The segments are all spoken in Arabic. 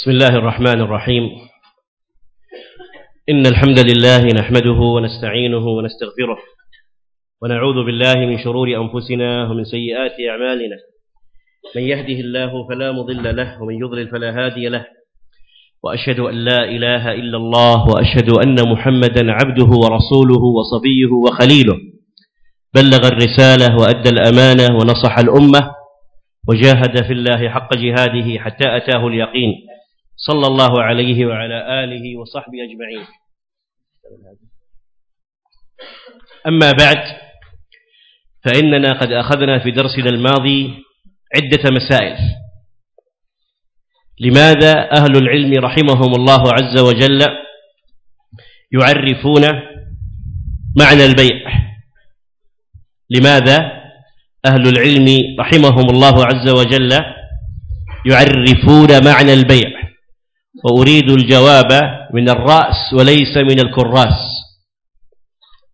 بسم الله الرحمن الرحيم. إن الحمد لله نحمده ونستعينه ونستغفره ونعوذ بالله من شرور أنفسنا ومن سيئات أعمالنا. من يهده الله فلا مضل له ومن يضلل فلا هادي له. وأشهد أن لا إله إلا الله وأشهد أن محمدا عبده ورسوله وصبيه وخليله. بلغ الرسالة وأدى الأمانة ونصح الأمة وجاهد في الله حق جهاده حتى أتاه اليقين. صلى الله عليه وعلى آله وصحبه أجمعين. أما بعد فإننا قد أخذنا في درسنا الماضي عدة مسائل. لماذا أهل العلم رحمهم الله عز وجل يعرفون معنى البيع؟ لماذا أهل العلم رحمهم الله عز وجل يعرفون معنى البيع؟ وأريد الجواب من الرأس وليس من الكراس.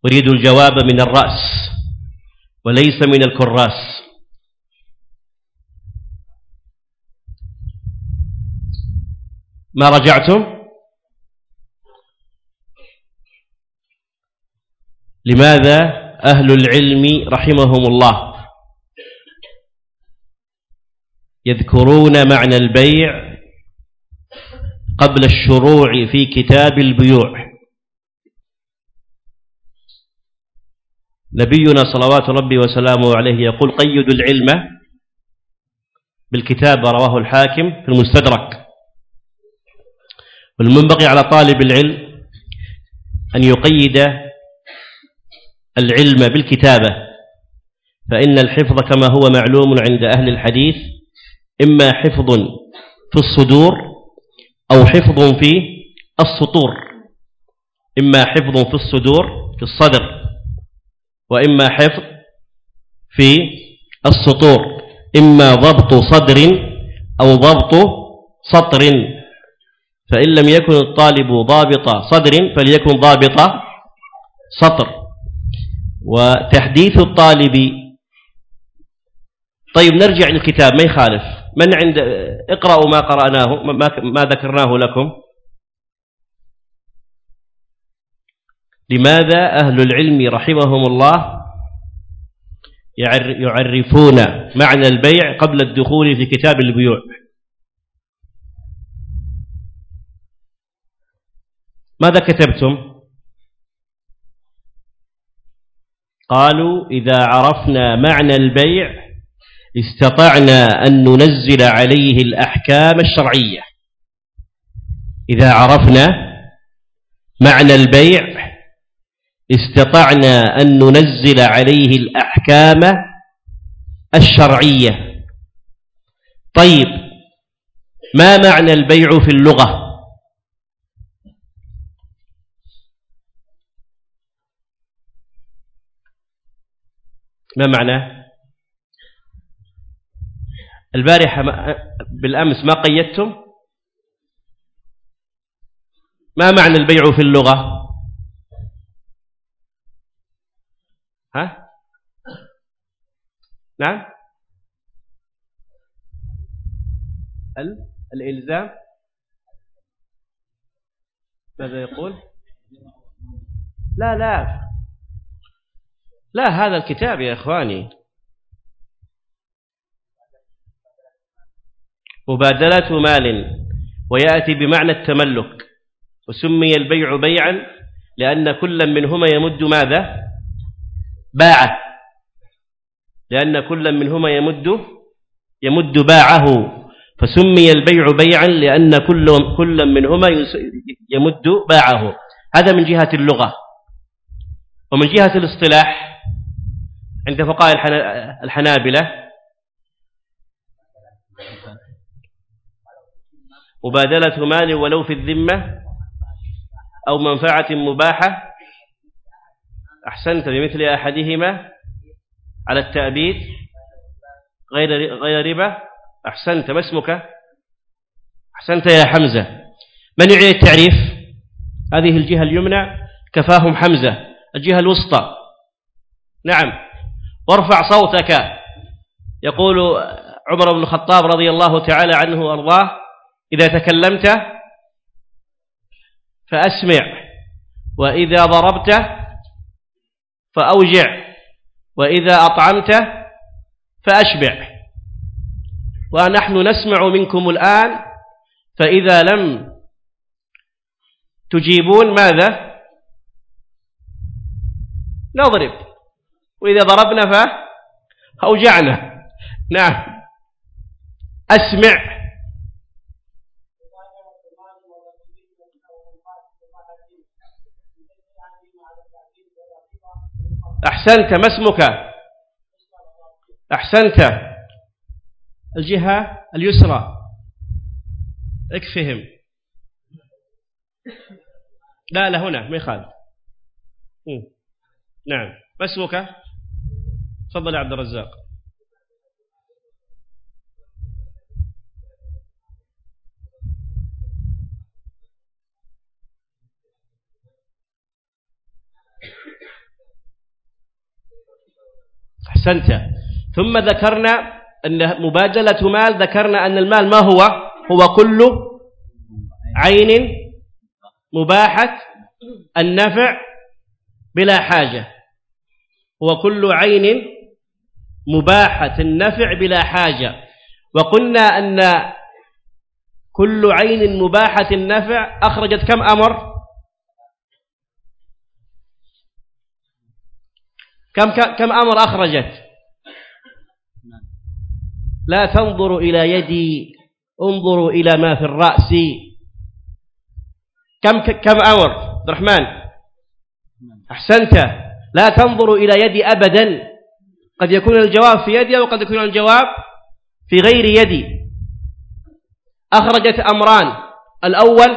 أريد الجواب من الرأس وليس من الكراس. ما رجعتم؟ لماذا أهل العلم رحمهم الله؟ يذكرون معنى البيع قبل الشروع في كتاب البيوع. نبينا صلوات ربي وسلامه عليه يقول قيدوا العلم بالكتاب رواه الحاكم في المستدرك. والمنبغي على طالب العلم أن يقيد العلم بالكتابة فإن الحفظ كما هو معلوم عند أهل الحديث إما حفظ في الصدور أو حفظ في السطور. إما حفظ في الصدور في الصدر وإما حفظ في السطور. إما ضبط صدر أو ضبط سطر. فإن لم يكن الطالب ضابط صدر فليكن ضابط سطر. وتحديث الطالب. طيب نرجع للكتاب. ما يخالف؟ من عند اقرأوا ما قرأناه ما, ذكرناه لكم. لماذا أهل العلم رحمهم الله يعرفون معنى البيع قبل الدخول في كتاب البيوع؟ ماذا كتبتم؟ قالوا إذا عرفنا معنى البيع استطعنا أن ننزل عليه الأحكام الشرعية. إذا عرفنا معنى البيع استطعنا أن ننزل عليه الأحكام الشرعية. طيب ما معنى البيع في اللغة؟ ما معناه البارحة بالأمس ما قيدتم؟ ما معنى البيع في اللغة؟ ها؟ نعم؟ ال الإلزام؟ ماذا يقول؟ لا لا. لا هذا الكتاب يا إخواني. مبادلة مال ويأتي بمعنى التملك وسمي البيع بيعا لأن كل منهما يمد ماذا؟ باعه. لأن كل منهما يمد يمد باعه. فسمي البيع بيعا لأن كل كل منهما يمد باعه. هذا من جهة اللغة. ومن جهة الاصطلاح عند فقهاء الحنابلة مبادلة مال ولو في الذمة أو منفعة مباحة. أحسنت بمثل أحدهما على التأبيد غير غير ربا. أحسنت ما اسمك؟ أحسنت يا حمزة. من يعيد التعريف؟ هذه الجهة اليمنى كفاهم حمزة. الجهة الوسطى. نعم. وارفع صوتك. يقول عمر بن الخطاب رضي الله تعالى عنه وأرضاه إذا تكلمت فأسمع وإذا ضربت فأوجع وإذا أطعمت فأشبع. ونحن نسمع منكم الآن فإذا لم تجيبون ماذا؟ نضرب. وإذا ضربنا فأوجعنا نعم. أسمع. أحسنت ما اسمك؟ أحسنت. الجهة اليسرى. اكفهم. لا لا هنا ما يخالف. نعم. ما اسمك؟ تفضل يا عبد الرزاق. أحسنت. ثم ذكرنا أن مبادلة مال ذكرنا أن المال ما هو؟ هو كل عين مباحة النفع بلا حاجة. هو كل عين مباحة النفع بلا حاجة. وقلنا أن كل عين مباحة النفع أخرجت كم أمر؟ كم كم أمر أخرجت؟ لا تنظروا إلى يدي انظروا إلى ما في الرأس. كم كم أمر؟ عبد الرحمن. أحسنت. لا تنظروا إلى يدي أبدا. قد يكون الجواب في يدي وقد يكون الجواب في غير يدي. أخرجت أمران. الأول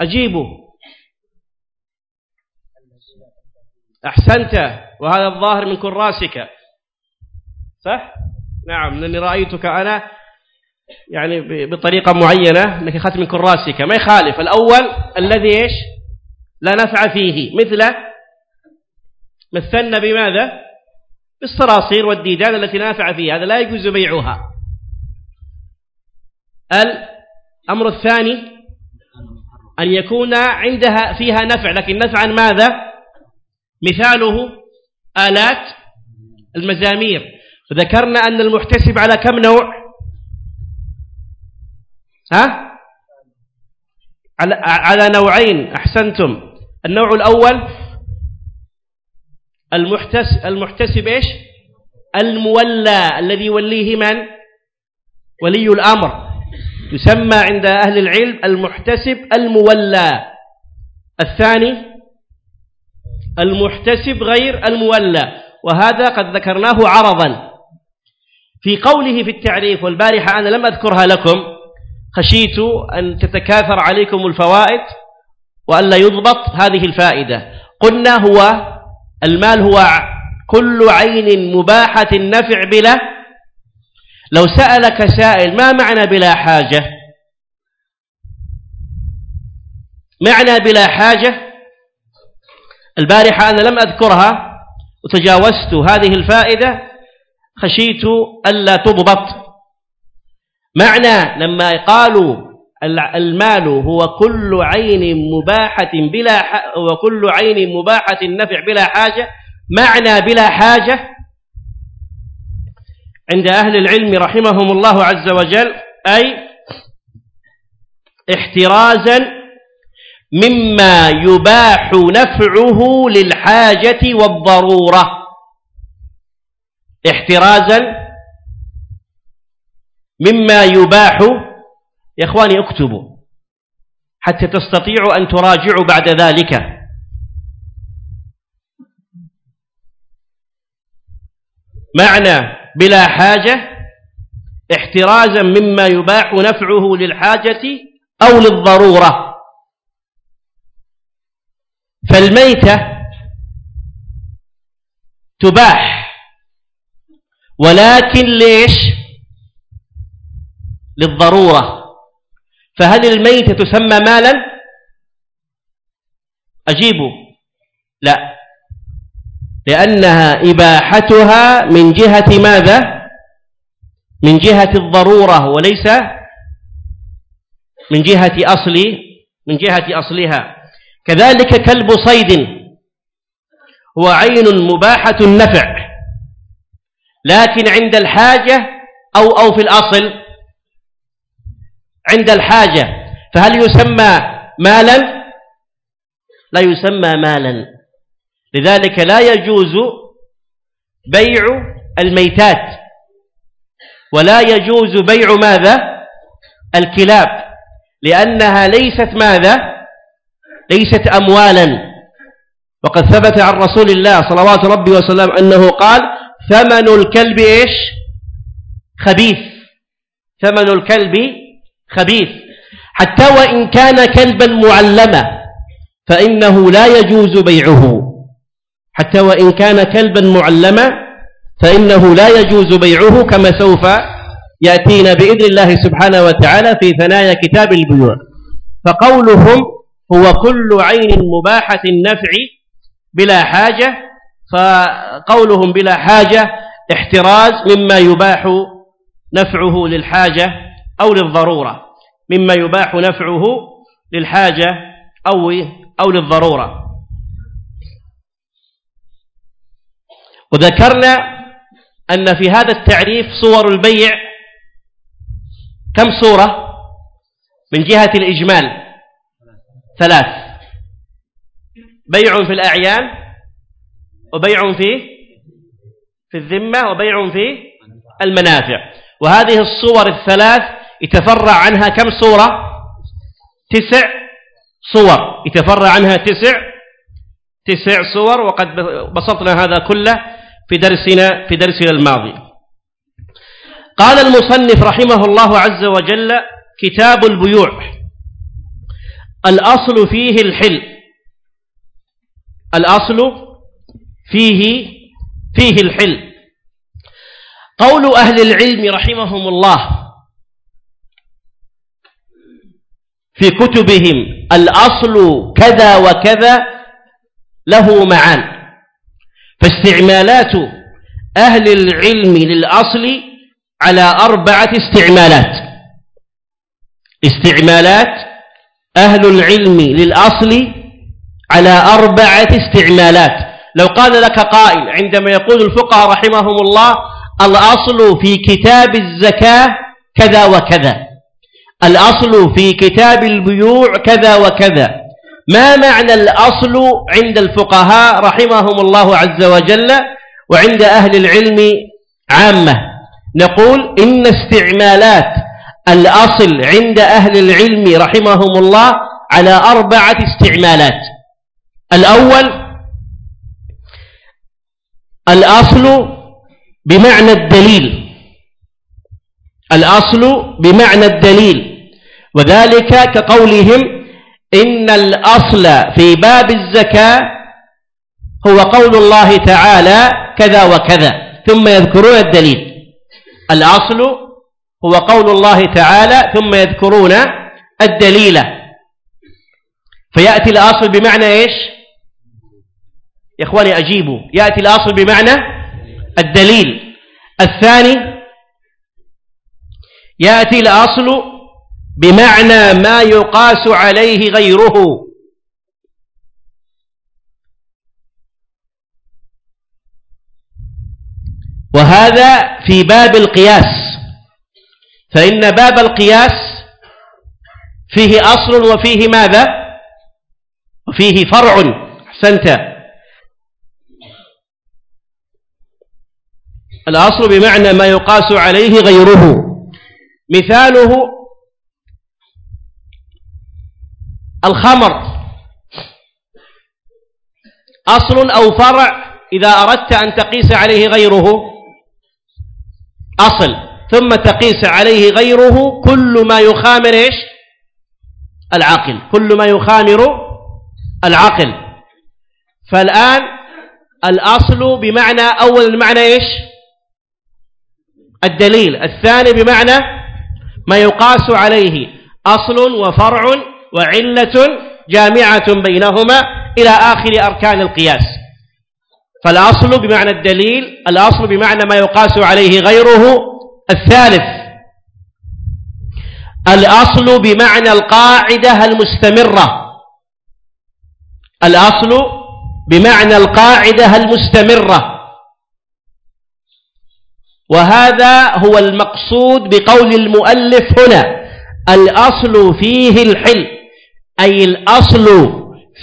أجيبوا أحسنت وهذا الظاهر من كراسك. صح؟ نعم لأني رأيتك أنا يعني بطريقة معينة أنك أخذت من كراسك. ما يخالف الأول الذي إيش؟ لا نفع فيه. مثل مثلنا بماذا؟ بالصراصير والديدان التي لا نفع فيها هذا لا يجوز بيعها. الأمر الثاني أن يكون عندها فيها نفع لكن نفعا ماذا؟ مثاله آلات المزامير. فذكرنا أن المحتسب على كم نوع؟ ها؟ على على نوعين أحسنتم. النوع الأول المحتسب المحتسب إيش؟ المولى الذي يوليه من؟ ولي الأمر. يسمى عند أهل العلم المحتسب المولى. الثاني المحتسب غير المولى وهذا قد ذكرناه عرضا. في قوله في التعريف والبارحة أنا لم أذكرها لكم خشيت أن تتكاثر عليكم الفوائد وألا يضبط هذه الفائدة. قلنا هو المال هو كل عين مباحة النفع بلا. لو سألك سائل ما معنى بلا حاجة؟ معنى بلا حاجة؟ البارحة أنا لم أذكرها وتجاوزت هذه الفائدة خشيت ألا تضبط. معنى لما قالوا المال هو كل عين مباحة بلا وكل عين مباحة النفع بلا حاجة. معنى بلا حاجة عند أهل العلم رحمهم الله عز وجل أي احترازا مما يباح نفعه للحاجة والضرورة. احترازا. مما يباح يا إخواني اكتبوا حتى تستطيعوا أن تراجعوا بعد ذلك. معنى بلا حاجة احترازا مما يباح نفعه للحاجة أو للضرورة. فالميتة تباح. ولكن ليش؟ للضرورة. فهل الميتة تسمى مالا؟ أجيبوا لا. لأنها إباحتها من جهة ماذا؟ من جهة الضرورة وليس من جهة أصل من جهة أصلها. كذلك كلب صيد هو عين مباحة النفع لكن عند الحاجة أو أو في الأصل عند الحاجة فهل يسمى مالا؟ لا يسمى مالا لذلك لا يجوز بيع الميتات ولا يجوز بيع ماذا؟ الكلاب لأنها ليست ماذا؟ ليست أموالا. وقد ثبت عن رسول الله صلوات ربي وسلم أنه قال ثمن الكلب إيش؟ خبيث. ثمن الكلب خبيث. حتى وإن كان كلبا معلما فإنه لا يجوز بيعه. حتى وإن كان كلبا معلما فإنه لا يجوز بيعه كما سوف يأتينا بإذن الله سبحانه وتعالى في ثنايا كتاب البيوع. فقولهم هو كل عين مباحة النفع بلا حاجة فقولهم بلا حاجة احتراز مما يباح نفعه للحاجة أو للضرورة مما يباح نفعه للحاجة أو أو للضرورة. وذكرنا أن في هذا التعريف صور البيع كم صورة؟ من جهة الإجمال. ثلاث. بيع في الأعيان وبيع في في الذمة وبيع في المنافع. وهذه الصور الثلاث يتفرع عنها كم صورة؟ تسع صور. يتفرع عنها تسع تسع صور وقد بسطنا هذا كله في درسنا في درسنا الماضي. قال المصنف رحمه الله عز وجل كتاب البيوع. الأصل فيه الحل. الأصل فيه فيه الحل. قول أهل العلم رحمهم الله في كتبهم الأصل كذا وكذا له معان. فاستعمالات أهل العلم للأصل على أربعة استعمالات. استعمالات أهل العلم للأصل على أربعة استعمالات. لو قال لك قائل عندما يقول الفقهاء رحمهم الله الأصل في كتاب الزكاة كذا وكذا. الأصل في كتاب البيوع كذا وكذا. ما معنى الأصل عند الفقهاء رحمهم الله عز وجل وعند أهل العلم عامة؟ نقول إن استعمالات الأصل عند أهل العلم رحمهم الله على أربعة استعمالات. الأول الأصل بمعنى الدليل. الأصل بمعنى الدليل. وذلك كقولهم إن الأصل في باب الزكاة هو قول الله تعالى كذا وكذا ثم يذكرون الدليل. الأصل هو قول الله تعالى ثم يذكرون الدليل. فيأتي الأصل بمعنى إيش؟ يا إخواني أجيبوا. يأتي الأصل بمعنى الدليل. الثاني يأتي الأصل بمعنى ما يقاس عليه غيره. وهذا في باب القياس. فإن باب القياس فيه أصل وفيه ماذا؟ وفيه فرع. أحسنت. الأصل بمعنى ما يقاس عليه غيره. مثاله الخمر. أصل أو فرع إذا أردت أن تقيس عليه غيره. أصل. ثم تقيس عليه غيره كل ما يخامر إيش؟ العقل كل ما يخامر العقل فالآن الأصل بمعنى أول المعنى إيش؟ الدليل. الثاني بمعنى ما يقاس عليه أصل وفرع وعلة جامعة بينهما إلى آخر أركان القياس. فالأصل بمعنى الدليل الأصل بمعنى ما يقاس عليه غيره الثالث الأصل بمعنى القاعدة المستمرة. الأصل بمعنى القاعدة المستمرة. وهذا هو المقصود بقول المؤلف هنا. الأصل فيه الحل أي الأصل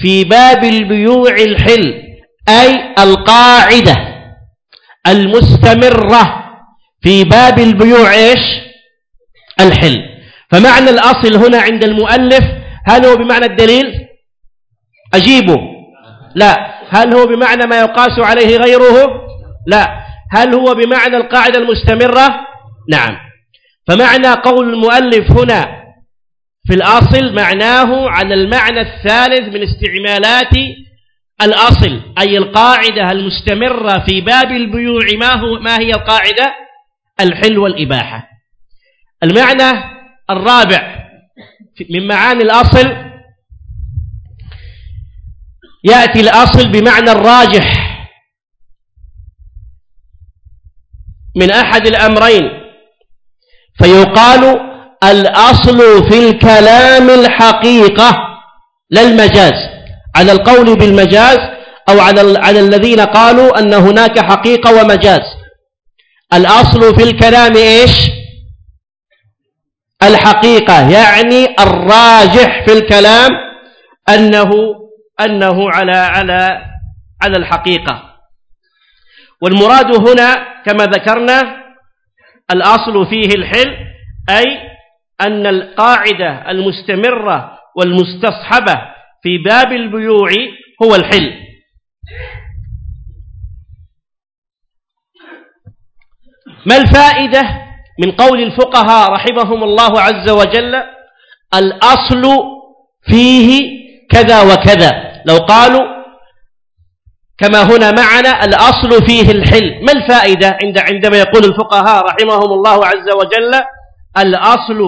في باب البيوع الحل أي القاعدة المستمرة. في باب البيوع إيش؟ الحل. فمعنى الأصل هنا عند المؤلف هل هو بمعنى الدليل؟ أجيبه. لا. هل هو بمعنى ما يقاس عليه غيره؟ لا. هل هو بمعنى القاعدة المستمرة؟ نعم. فمعنى قول المؤلف هنا في الأصل معناه على المعنى الثالث من استعمالات الأصل أي القاعدة المستمرة في باب البيوع ما, هو ما هي القاعدة؟ الحل والإباحة. المعنى الرابع من معاني الأصل يأتي الأصل بمعنى الراجح من أحد الأمرين فيقال الأصل في الكلام الحقيقة لا المجاز. على القول بالمجاز أو على, على الذين قالوا أن هناك حقيقة ومجاز. الأصل في الكلام إيش؟ الحقيقة يعني الراجح في الكلام أنه أنه على على على الحقيقة. والمراد هنا كما ذكرنا الأصل فيه الحل أي أن القاعدة المستمرة والمستصحبة في باب البيوع هو الحل. ما الفائدة من قول الفقهاء رحمهم الله عز وجل؟ الأصل فيه كذا وكذا. لو قالوا كما هنا معنا الأصل فيه الحل. ما الفائدة عند عندما يقول الفقهاء رحمهم الله عز وجل الأصل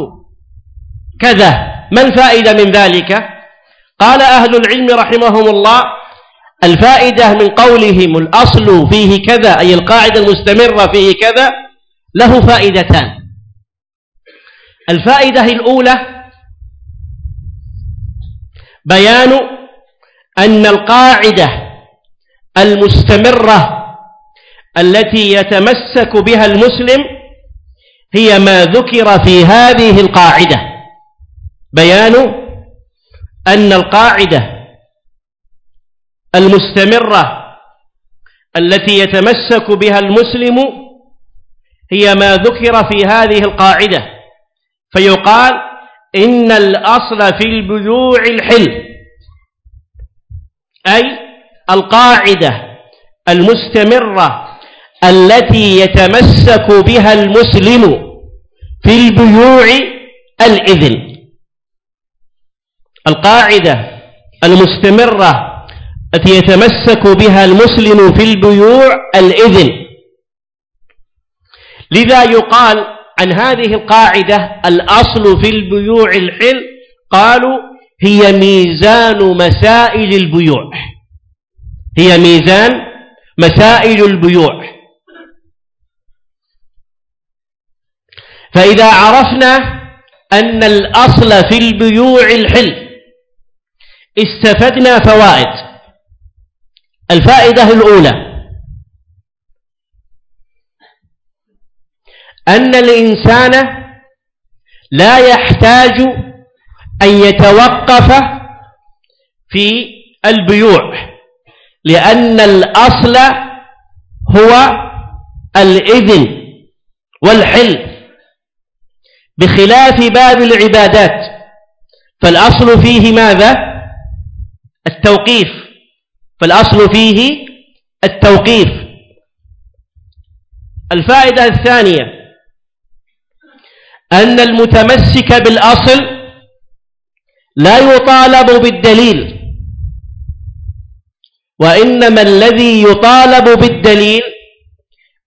كذا؟ ما الفائدة من ذلك؟ قال أهل العلم رحمهم الله الفائدة من قولهم الأصل فيه كذا أي القاعدة المستمرة فيه كذا له فائدتان. الفائدة الأولى بيان أن القاعدة المستمرة التي يتمسك بها المسلم هي ما ذكر في هذه القاعدة. بيان أن القاعدة المستمرة التي يتمسك بها المسلم هي ما ذكر في هذه القاعدة. فيقال إن الأصل في البيوع الحل أي القاعدة المستمرة التي يتمسك بها المسلم في البيوع الإذن. القاعدة المستمرة التي يتمسك بها المسلم في البيوع الإذن. لذا يقال عن هذه القاعدة الأصل في البيوع الحل قالوا هي ميزان مسائل البيوع. هي ميزان مسائل البيوع. فإذا عرفنا أن الأصل في البيوع الحل استفدنا فوائد. الفائدة الأولى. أن الإنسان لا يحتاج أن يتوقف في البيوع لأن الأصل هو الإذن والحل. بخلاف باب العبادات فالأصل فيه ماذا؟ التوقيف. فالأصل فيه التوقيف. الفائدة الثانية أن المتمسك بالأصل لا يطالب بالدليل وإنما الذي يطالب بالدليل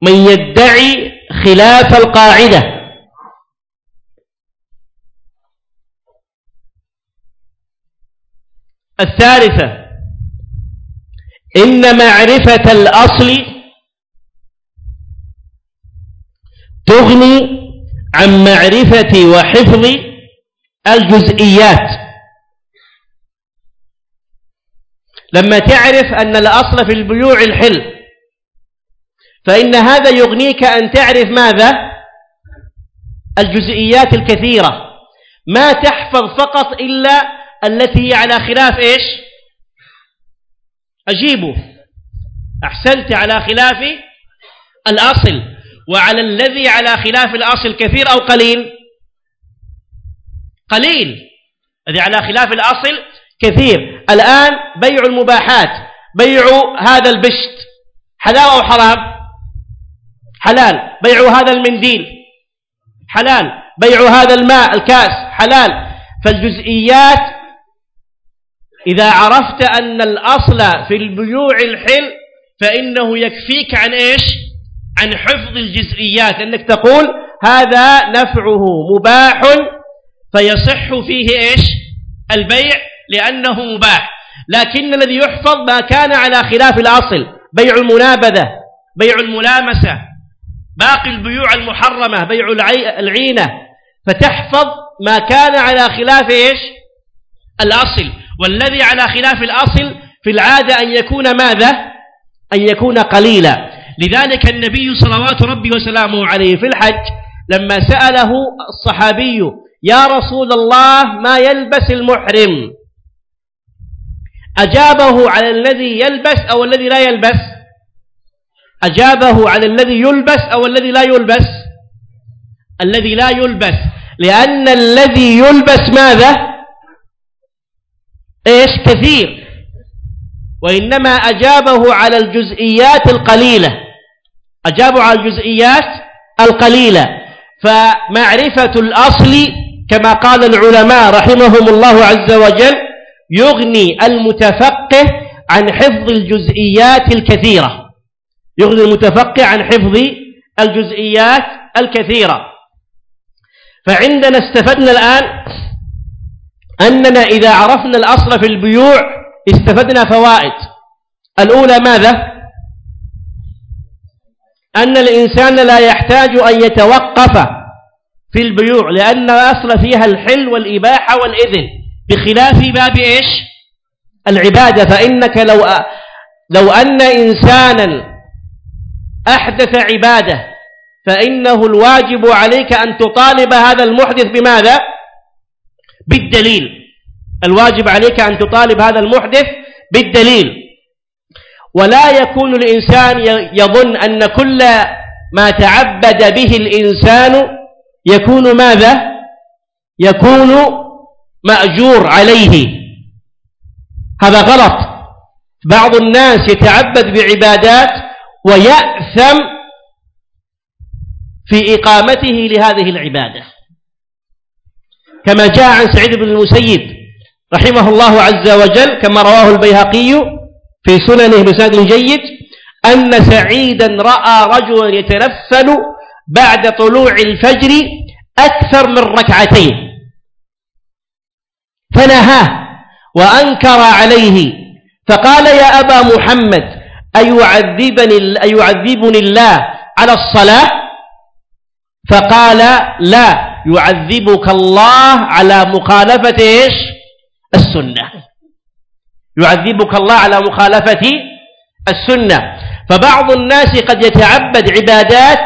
من يدعي خلاف القاعدة. الثالثة إن معرفة الأصل تغني عن معرفة وحفظ الجزئيات. لما تعرف أن الأصل في البيوع الحل فإن هذا يغنيك أن تعرف ماذا؟ الجزئيات الكثيرة. ما تحفظ فقط إلا التي هي على خلاف إيش؟ أجيبه. أحسنت على خلاف الأصل. وعلى الذي على خلاف الأصل كثير أو قليل؟ قليل. الذي على خلاف الأصل كثير. الآن بيع المباحات بيع هذا البشت. حلال أو حرام؟ حلال. بيع هذا المنديل؟ حلال. بيع هذا الماء الكاس؟ حلال. فالجزئيات إذا عرفت أن الأصل في البيوع الحل فإنه يكفيك عن إيش؟ عن حفظ الجزئيات. أنك تقول هذا نفعه مباح فيصح فيه إيش؟ البيع لأنه مباح. لكن الذي يحفظ ما كان على خلاف الأصل بيع المنابذة بيع الملامسة باقي البيوع المحرمة بيع العينة فتحفظ ما كان على خلاف إيش؟ الأصل. والذي على خلاف الأصل في العادة أن يكون ماذا؟ أن يكون قليلا. لذلك النبي صلوات ربي وسلامه عليه في الحج لما سأله الصحابي يا رسول الله ما يلبس المحرم؟ أجابه على الذي يلبس أو الذي لا يلبس؟ أجابه على الذي يلبس أو الذي لا يلبس؟ الذي لا يلبس. لأن الذي يلبس ماذا؟ إيش؟ كثير. وإنما أجابه على الجزئيات القليلة. أجابوا على الجزئيات القليلة. فمعرفة الأصل كما قال العلماء رحمهم الله عز وجل يغني المتفقه عن حفظ الجزئيات الكثيرة. يغني المتفقه عن حفظ الجزئيات الكثيرة. فعندنا استفدنا الآن أننا إذا عرفنا الأصل في البيوع استفدنا فوائد الأولى ماذا؟ أن الإنسان لا يحتاج أن يتوقف في البيوع لأن الأصل فيها الحل والإباحة والإذن بخلاف باب إيش؟ العبادة فإنك لو لو أن إنسانا أحدث عبادة فإنه الواجب عليك أن تطالب هذا المحدث بماذا؟ بالدليل. الواجب عليك أن تطالب هذا المحدث بالدليل. ولا يكون الإنسان يظن أن كل ما تعبد به الإنسان يكون ماذا؟ يكون مأجور عليه. هذا غلط. بعض الناس يتعبد بعبادات ويأثم في إقامته لهذه العبادة. كما جاء عن سعيد بن المسيب رحمه الله عز وجل كما رواه البيهقي في سننه بسند جيد أن سعيدا رأى رجلا يتنفل بعد طلوع الفجر أكثر من ركعتين. فنهاه وأنكر عليه فقال يا أبا محمد أيعذبني, أيعذبني الله على الصلاة؟ فقال لا. يعذبك الله على مخالفة إيش؟ السنة. يعذبك الله على مخالفة السنة. فبعض الناس قد يتعبد عبادات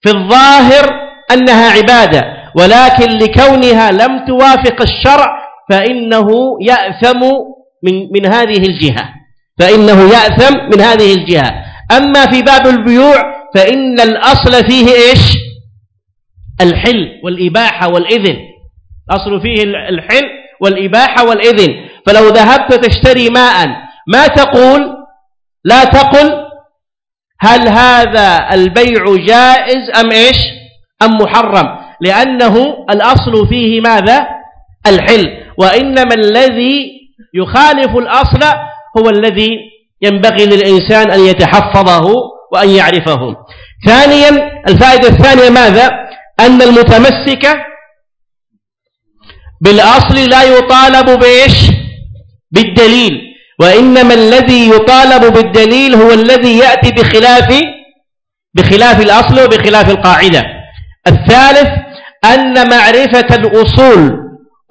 في الظاهر أنها عبادة ولكن لكونها لم توافق الشرع فإنه يأثم من, من هذه الجهة. فإنه يأثم من هذه الجهة. أما في باب البيوع فإن الأصل فيه إيش؟ الحل والإباحة والإذن. الأصل فيه الحل والإباحة والإذن. فلو ذهبت تشتري ماء ما تقول؟ لا تقل. هل هذا البيع جائز أم إيش؟ أم محرم؟ لأنه الأصل فيه ماذا؟ الحل. وإنما الذي يخالف الأصل هو الذي ينبغي للإنسان أن يتحفظه وأن يعرفه. ثانيا الفائدة الثانية ماذا؟ أن المتمسك بالأصل لا يطالب بإيش؟ بالدليل. وإنما الذي يطالب بالدليل هو الذي يأتي بخلاف بخلاف الأصل وبخلاف القاعدة. الثالث أن معرفة الأصول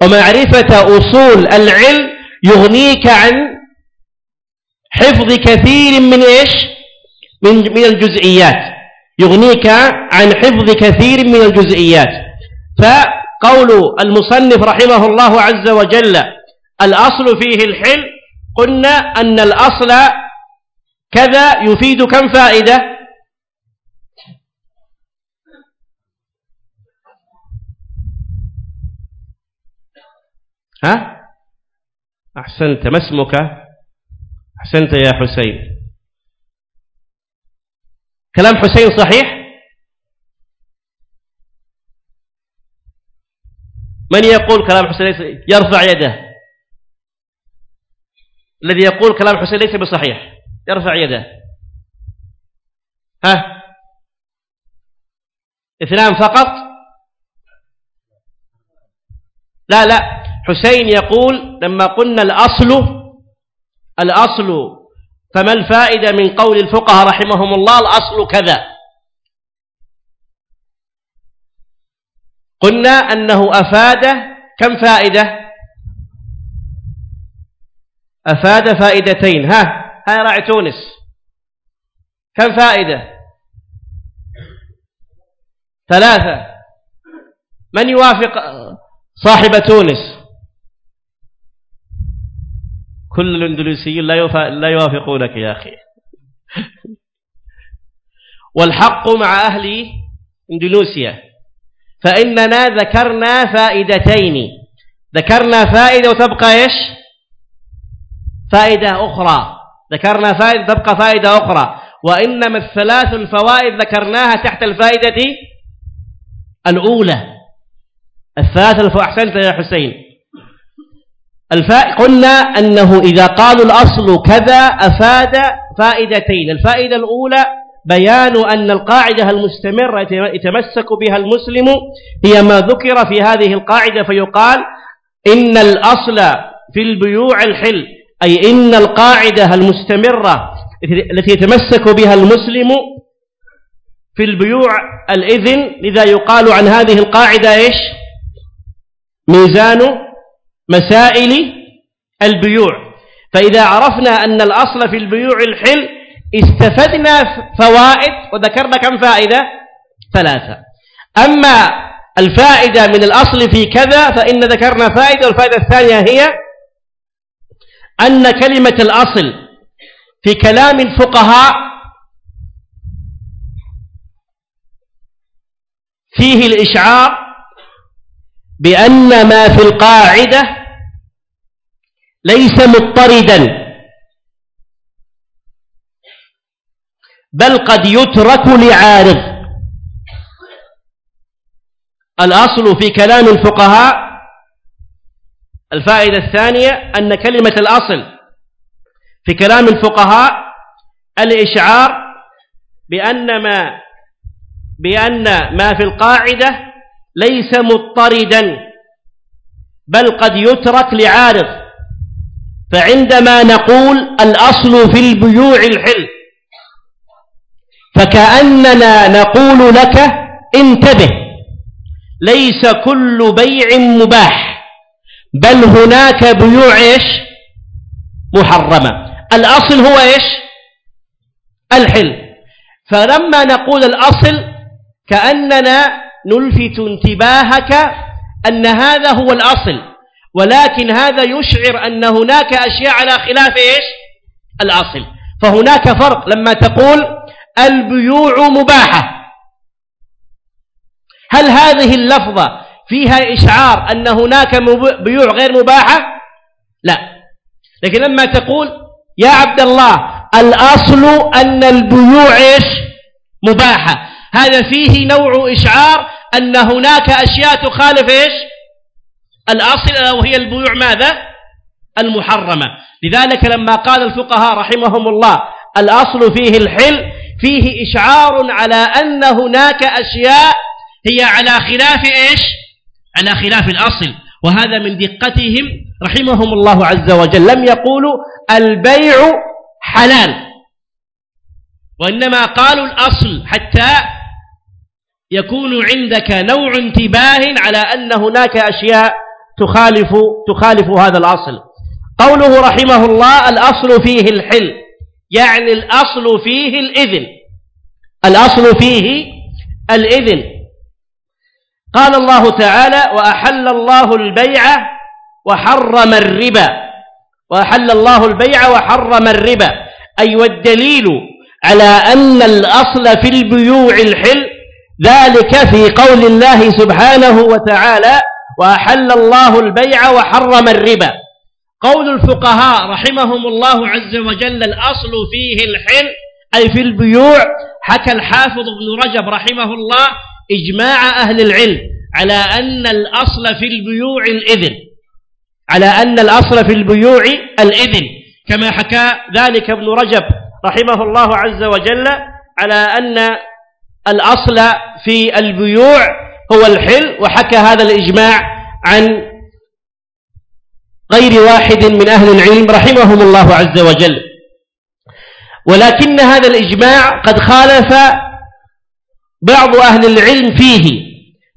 ومعرفة أصول العلم يغنيك عن حفظ كثير من إيش؟ من, من الجزئيات. يغنيك عن حفظ كثير من الجزئيات. فقول المصنف رحمه الله عز وجل الأصل فيه الحل قلنا أن الأصل كذا يفيد كم فائدة؟ ها؟ أحسنت ما اسمك؟ أحسنت يا حسين. كلام حسين صحيح؟ من يقول كلام حسين ليس يرفع يده. الذي يقول كلام حسين ليس بصحيح. يرفع يده. ها؟ اثنان فقط؟ لا لا. حسين يقول لما قلنا الأصل الأصل فما الفائدة من قول الفقهاء رحمهم الله الأصل كذا؟ قلنا أنه أفاد كم فائدة؟ أفاد فائدتين. ها ها راعي تونس. كم فائدة؟ ثلاثة. من يوافق صاحب تونس؟ كل الاندلسيين لا لا يوافقونك يا أخي. والحق مع أهل إندونيسيا. فإننا ذكرنا فائدتين. ذكرنا فائدة وتبقى إيش؟ فائدة أخرى. ذكرنا فائدة تبقى فائدة أخرى. وإنما الثلاث الفوائد ذكرناها تحت الفائدة الأولى. الثلاث الفوائد أحسنت يا حسين. الفاء قلنا أنه إذا قالوا الأصل كذا أفاد فائدتين. الفائدة الأولى بيان أن القاعدة المستمرة يتمسك بها المسلم هي ما ذكر في هذه القاعدة فيقال إن الأصل في البيوع الحل أي إن القاعدة المستمرة التي يتمسك بها المسلم في البيوع الإذن لذا يقال عن هذه القاعدة إيش؟ ميزان مسائل البيوع. فإذا عرفنا أن الأصل في البيوع الحل استفدنا فوائد وذكرنا كم فائدة؟ ثلاثة. أما الفائدة من الأصل في كذا فإن ذكرنا فائدة والفائدة الثانية هي أن كلمة الأصل في كلام الفقهاء فيه الإشعار بأن ما في القاعدة ليس مضطردا. بل قد يترك لعارض. الأصل في كلام الفقهاء الفائدة الثانية أن كلمة الأصل في كلام الفقهاء الإشعار بأن ما بأن ما في القاعدة ليس مضطردا بل قد يترك لعارض. فعندما نقول الأصل في البيوع الحل فكأننا نقول لك انتبه ليس كل بيع مباح بل هناك بيوع إيش؟ محرمة. الأصل هو إيش؟ الحل. فلما نقول الأصل كأننا نلفت انتباهك أن هذا هو الأصل. ولكن هذا يشعر أن هناك أشياء على خلاف إيش؟ الأصل. فهناك فرق لما تقول البيوع مباحة. هل هذه اللفظة فيها إشعار أن هناك بيوع غير مباحة؟ لا. لكن لما تقول يا عبد الله الأصل أن البيوع إيش؟ مباحة. هذا فيه نوع إشعار أن هناك أشياء تخالف إيش؟ الأصل وهي البيوع ماذا؟ المحرمة. لذلك لما قال الفقهاء رحمهم الله الأصل فيه الحل فيه إشعار على أن هناك أشياء هي على خلاف إيش؟ على خلاف الأصل. وهذا من دقتهم رحمهم الله عز وجل. لم يقولوا البيع حلال. وإنما قالوا الأصل حتى يكون عندك نوع انتباه على أن هناك أشياء تخالف تخالف هذا الأصل. قوله رحمه الله الأصل فيه الحل يعني الأصل فيه الإذن. الأصل فيه الإذن. قال الله تعالى وأحل الله البيع وحرم الربا. وأحل الله البيع وحرم الربا. أي والدليل على أن الأصل في البيوع الحل ذلك في قول الله سبحانه وتعالى وأحل الله البيع وحرم الربا. قول الفقهاء رحمهم الله عز وجل الأصل فيه الحل أي في البيوع حكى الحافظ ابن رجب رحمه الله إجماع أهل العلم على أن الأصل في البيوع الإذن. على أن الأصل في البيوع الإذن. كما حكى ذلك ابن رجب رحمه الله عز وجل على أن الأصل في البيوع هو الحل وحكى هذا الإجماع عن غير واحد من أهل العلم رحمهم الله عز وجل. ولكن هذا الإجماع قد خالف بعض أهل العلم فيه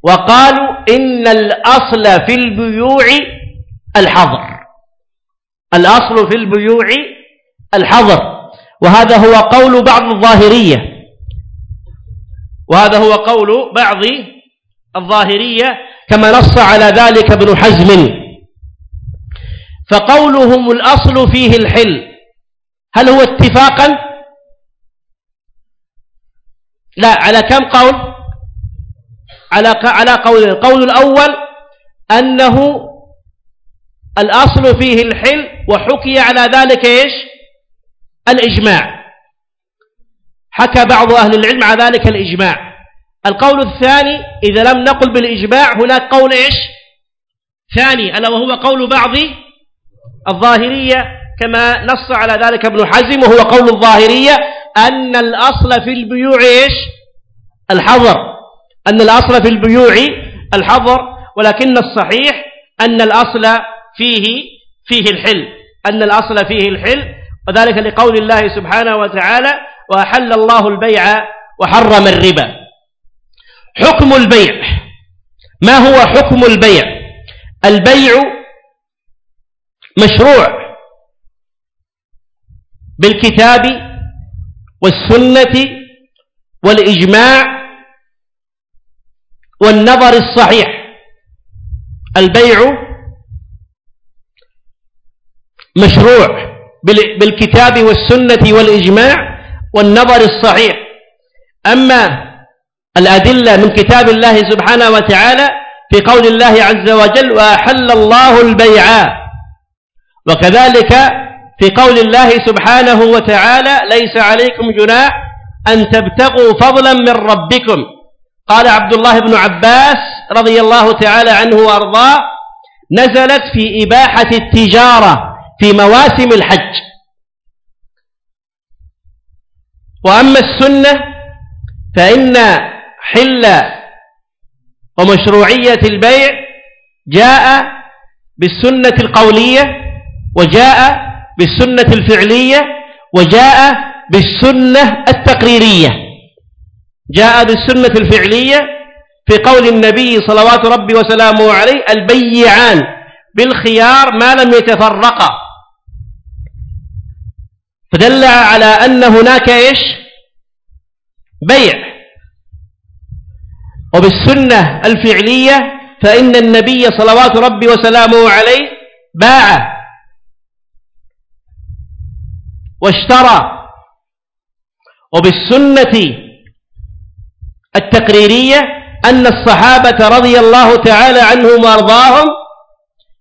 وقالوا إن الأصل في البيوع الحظر. الأصل في البيوع الحظر. وهذا هو قول بعض الظاهرية. وهذا هو قول بعض الظاهرية كما نص على ذلك ابن حزم. فقولهم الأصل فيه الحل. هل هو اتفاقا؟ لا. على كم قول؟ على على قول القول الأول أنه الأصل فيه الحل وحكي على ذلك إيش؟ الإجماع. حكى بعض أهل العلم على ذلك الإجماع. القول الثاني إذا لم نقل بالإجماع هناك قول إيش؟ ثاني ألا وهو قول بعض الظاهرية كما نص على ذلك ابن حزم وهو قول الظاهرية أن الأصل في البيوع إيش؟ الحظر. أن الأصل في البيوع الحظر ولكن الصحيح أن الأصل فيه فيه الحل. أن الأصل فيه الحل وذلك لقول الله سبحانه وتعالى وأحل الله البيع وحرم الربا. حكم البيع. ما هو حكم البيع؟ البيع مشروع بالكتاب والسنة والإجماع والنظر الصحيح. البيع مشروع بالكتاب والسنة والإجماع والنظر الصحيح. أما الأدلة من كتاب الله سبحانه وتعالى في قول الله عز وجل وأحل الله البيع وكذلك في قول الله سبحانه وتعالى ليس عليكم جناح أن تبتغوا فضلا من ربكم قال عبد الله بن عباس رضي الله تعالى عنه وأرضاه نزلت في إباحة التجارة في مواسم الحج وأما السنة فإن حل ومشروعية البيع جاء بالسنة القولية وجاء بالسنة الفعلية وجاء بالسنة التقريرية. جاء بالسنة الفعلية في قول النبي صلوات ربي وسلامه عليه البيعان بالخيار ما لم يتفرقا فدل على أن هناك إيش؟ بيع. وبالسنة الفعلية فإن النبي صلوات ربي وسلامه عليه باع واشترى. وبالسنة التقريرية أن الصحابة رضي الله تعالى عنهم وأرضاهم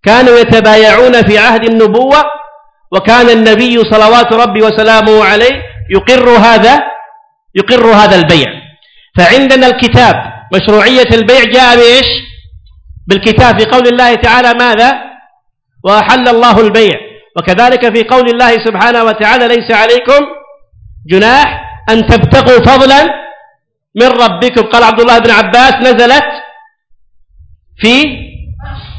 كانوا يتبايعون في عهد النبوة وكان النبي صلوات ربي وسلامه عليه يقر هذا يقر هذا البيع. فعندنا الكتاب مشروعية البيع جاء بإيش؟ بالكتاب في قول الله تعالى ماذا؟ وأحل الله البيع. وكذلك في قول الله سبحانه وتعالى ليس عليكم جناح أن تبتغوا فضلا من ربكم. قال عبد الله بن عباس نزلت في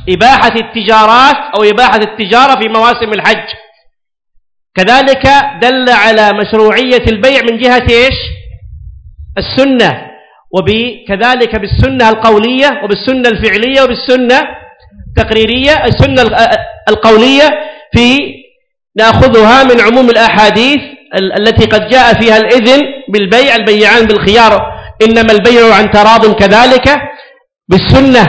إباحة التجارات أو إباحة التجارة في مواسم الحج. كذلك دل على مشروعية البيع من جهة إيش؟ السنة. وكذلك بالسنة القولية وبالسنة الفعلية وبالسنة التقريرية السنة القولية في نأخذها من عموم الأحاديث التي قد جاء فيها الإذن بالبيع البيعان بالخيار. إنما البيع عن تراض كذلك بالسنة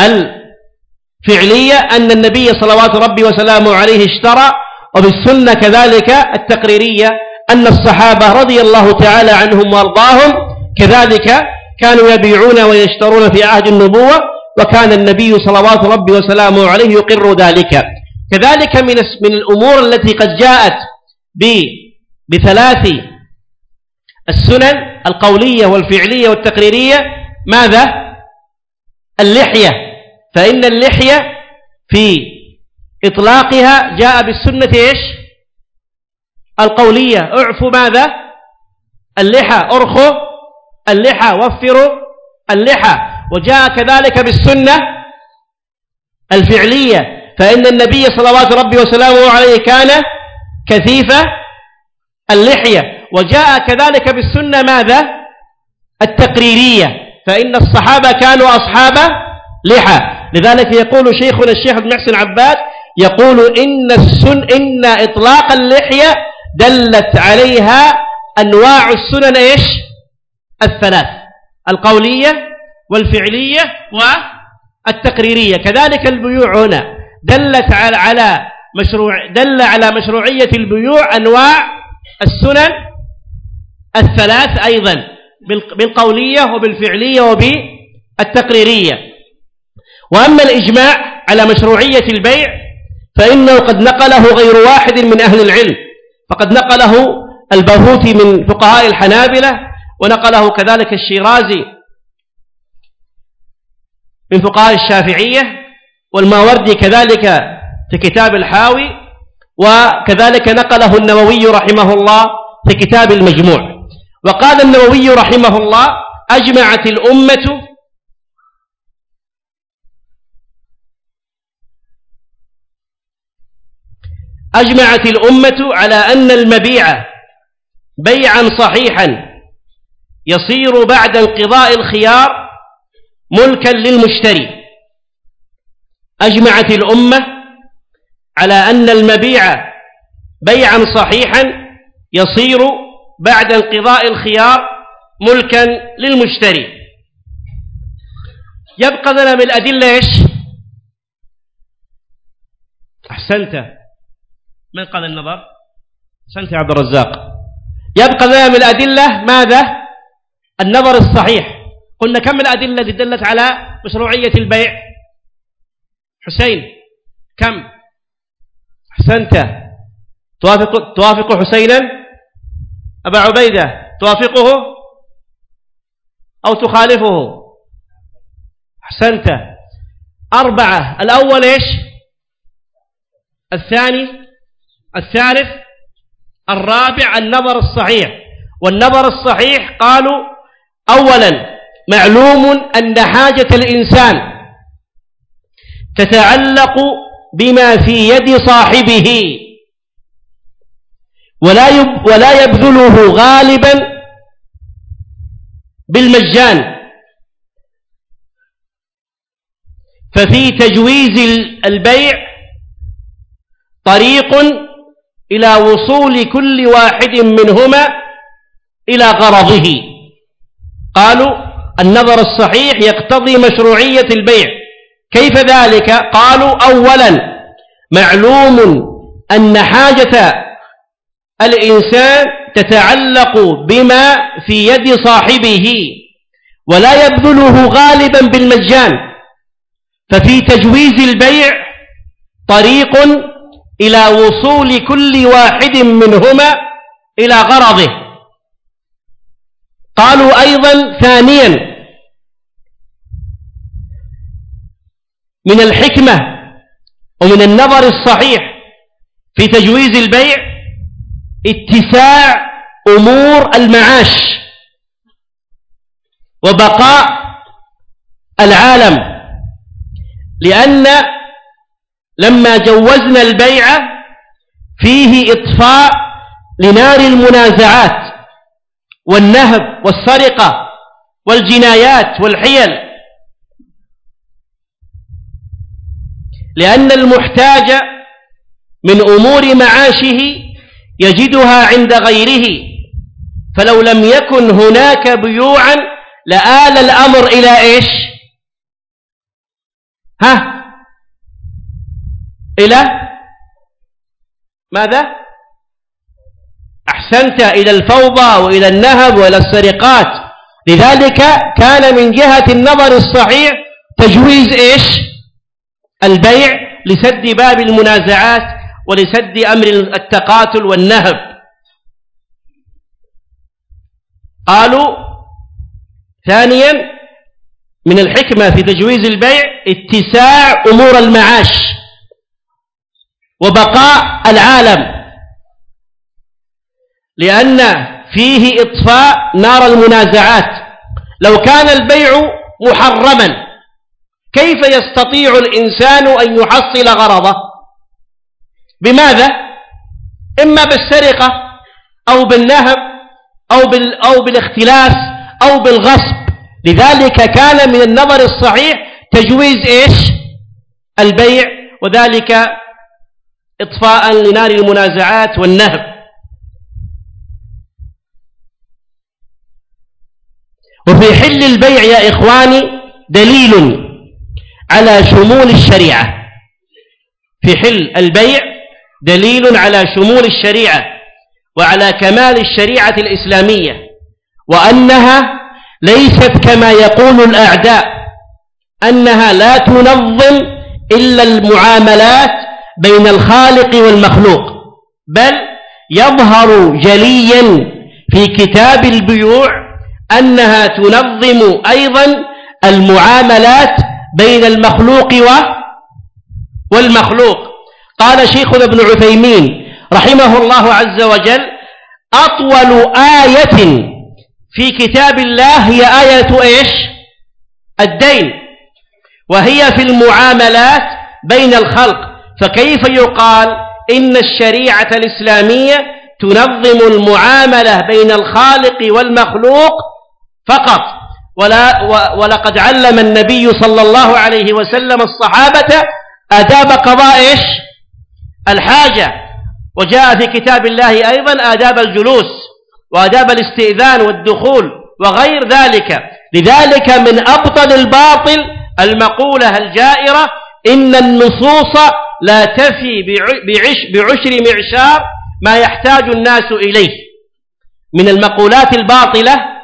الفعلية أن النبي صلوات ربي وسلامه عليه اشترى وبالسنة كذلك التقريرية أن الصحابة رضي الله تعالى عنهم وأرضاهم كذلك كانوا يبيعون ويشترون في عهد النبوة وكان النبي صلوات ربي وسلامه عليه يقر ذلك كذلك من من الأمور التي قد جاءت بثلاث السنن القولية والفعلية والتقريرية ماذا؟ اللحية فإن اللحية في إطلاقها جاء بالسنة إيش؟ القولية اعفوا ماذا؟ اللحى ارخوا اللحى وفروا اللحى. وجاء كذلك بالسنة الفعلية. فإن النبي صلوات ربي وسلامه عليه كان كثيف اللحية. وجاء كذلك بالسنة ماذا؟ التقريرية. فإن الصحابة كانوا أصحاب لحى. لذلك يقول شيخنا الشيخ بن محسن عباد يقول إن السن إن إطلاق اللحية دلت عليها أنواع السنن إيش؟ الثلاث القولية والفعلية والتقريرية. كذلك البيوع هنا دلت على على مشروع دل على مشروعية البيوع أنواع السنن الثلاث أيضا بالقولية وبالفعلية وبالتقريرية. وأما الإجماع على مشروعية البيع فإنه قد نقله غير واحد من أهل العلم فقد نقله البهوتي من فقهاء الحنابلة ونقله كذلك الشيرازي من فقهاء الشافعية والماوردي كذلك في كتاب الحاوي وكذلك نقله النووي رحمه الله في كتاب المجموع. وقال النووي رحمه الله أجمعت الأمة أجمعت الأمة على أن المبيع بيعا صحيحا يصير بعد انقضاء الخيار ملكا للمشتري. أجمعت الأمة على أن المبيع بيعا صحيحا يصير بعد انقضاء الخيار ملكا للمشتري. يبقى لنا من الأدلة إيش؟ أحسنت. من قال النظر؟ أحسنت يا عبد الرزاق. يبقى لنا من الأدلة ماذا؟ النظر الصحيح. قلنا كم الأدلة التي دلت على مشروعية البيع؟ حسين كم؟ أحسنت. توافق, توافق حسينا؟ أبا عبيدة توافقه؟ أو تخالفه؟ أحسنت. أربعة الأول إيش؟ الثاني الثالث الرابع النظر الصحيح. والنظر الصحيح قالوا أولا معلوم أن حاجة الإنسان تتعلق بما في يد صاحبه ولا ولا يبذله غالبا بالمجان. ففي تجويز البيع طريق إلى وصول كل واحد منهما إلى غرضه. قالوا النظر الصحيح يقتضي مشروعية البيع. كيف ذلك؟ قالوا أولا معلوم أن حاجة الإنسان تتعلق بما في يد صاحبه ولا يبذله غالبا بالمجان. ففي تجويز البيع طريق إلى وصول كل واحد منهما إلى غرضه. قالوا أيضا ثانيا. من الحكمة ومن النظر الصحيح في تجويز البيع اتساع أمور المعاش وبقاء العالم لأن لما جوزنا البيع فيه إطفاء لنار المنازعات. والنهب والسرقة والجنايات والحيل. لأن المحتاج من أمور معاشه يجدها عند غيره فلو لم يكن هناك بيوعا لآل الأمر إلى إيش؟ ها؟ إلى؟ ماذا؟ أحسنت إلى الفوضى وإلى النهب وإلى السرقات. لذلك كان من جهة النظر الصحيح تجويز إيش؟ البيع لسد باب المنازعات ولسد أمر التقاتل والنهب. قالوا ثانيا من الحكمة في تجويز البيع اتساع أمور المعاش وبقاء العالم. لأن فيه إطفاء نار المنازعات. لو كان البيع محرما كيف يستطيع الإنسان أن يحصل غرضه؟ بماذا؟ إما بالسرقة أو بالنهب أو, بال أو بالاختلاس أو بالغصب. لذلك كان من النظر الصحيح تجويز إيش؟ البيع وذلك إطفاء لنار المنازعات والنهب. وفي حل البيع يا إخواني دليل على شمول الشريعة. في حل البيع دليل على شمول الشريعة وعلى كمال الشريعة الإسلامية وأنها ليست كما يقول الأعداء أنها لا تنظم إلا المعاملات بين الخالق والمخلوق بل يظهر جليا في كتاب البيوع أنها تنظم أيضا المعاملات بين المخلوق والمخلوق. قال شيخنا ابن عثيمين رحمه الله عز وجل أطول آية في كتاب الله هي آية إيش؟ الدين. وهي في المعاملات بين الخلق. فكيف يقال إن الشريعة الإسلامية تنظم المعاملة بين الخالق والمخلوق فقط. ولا ولقد علم النبي صلى الله عليه وسلم الصحابة آداب قضاء إيش؟ الحاجة. وجاء في كتاب الله أيضا آداب الجلوس وآداب الاستئذان والدخول وغير ذلك. لذلك من أبطل الباطل المقولة الجائرة إن النصوص لا تفي بعش بعشر معشار ما يحتاج الناس إليه. من المقولات الباطلة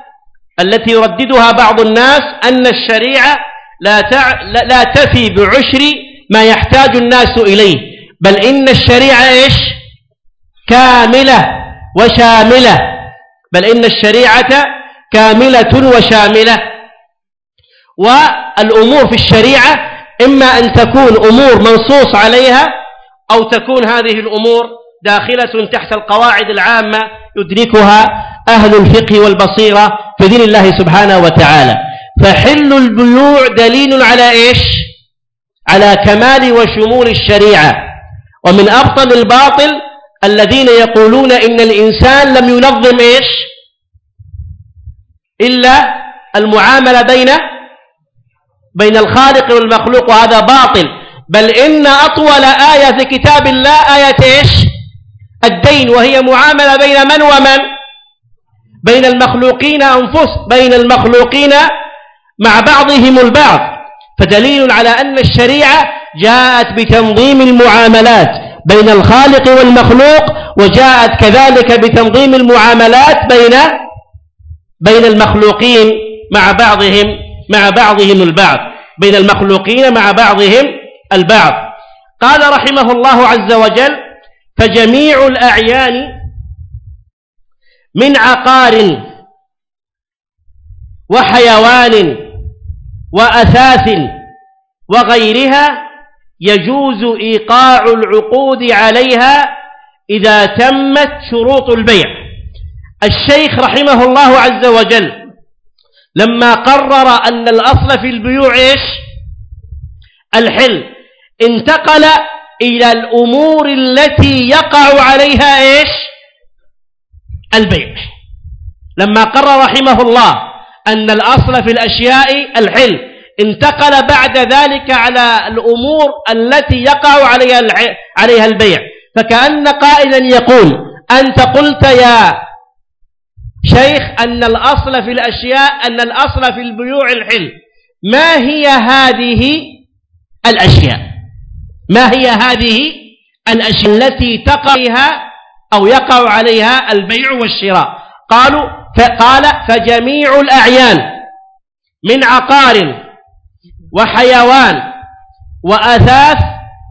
التي يرددها بعض الناس أن الشريعة لا, تع... لا تفي بعشر ما يحتاج الناس إليه بل إن الشريعة إيش؟ كاملة وشاملة بل إن الشريعة كاملة وشاملة. والأمور في الشريعة إما أن تكون أمور منصوص عليها أو تكون هذه الأمور داخلة تحت القواعد العامة يدركها أهل الفقه والبصيرة في دين الله سبحانه وتعالى. فحل البيوع دليل على إيش؟ على كمال وشمول الشريعة. ومن أبطل الباطل الذين يقولون إن الإنسان لم ينظم إيش؟ إلا المعاملة بين بين الخالق والمخلوق وهذا باطل. بل إن أطول آية في كتاب الله آية إيش؟ الدين وهي معاملة بين من ومن؟ بين المخلوقين أنفس بين المخلوقين مع بعضهم البعض. فدليل على أن الشريعة جاءت بتنظيم المعاملات بين الخالق والمخلوق وجاءت كذلك بتنظيم المعاملات بين بين المخلوقين مع بعضهم مع بعضهم البعض. بين المخلوقين مع بعضهم البعض. قال رحمه الله عز وجل فجميع الأعيان من عقار وحيوان وأثاث وغيرها يجوز إيقاع العقود عليها إذا تمت شروط البيع. الشيخ رحمه الله عز وجل لما قرر أن الأصل في البيوع إيش؟ الحل. انتقل إلى الأمور التي يقع عليها إيش؟ البيع لما قرر رحمه الله أن الأصل في الأشياء الحل انتقل بعد ذلك على الأمور التي يقع عليها عليها البيع. فكأن قائلا يقول أنت قلت يا شيخ أن الأصل في الأشياء أن الأصل في البيوع الحل ما هي هذه الأشياء؟ ما هي هذه الأشياء التي تقع أو يقع عليها البيع والشراء. قالوا فقال فجميع الأعيان من عقار وحيوان وأثاث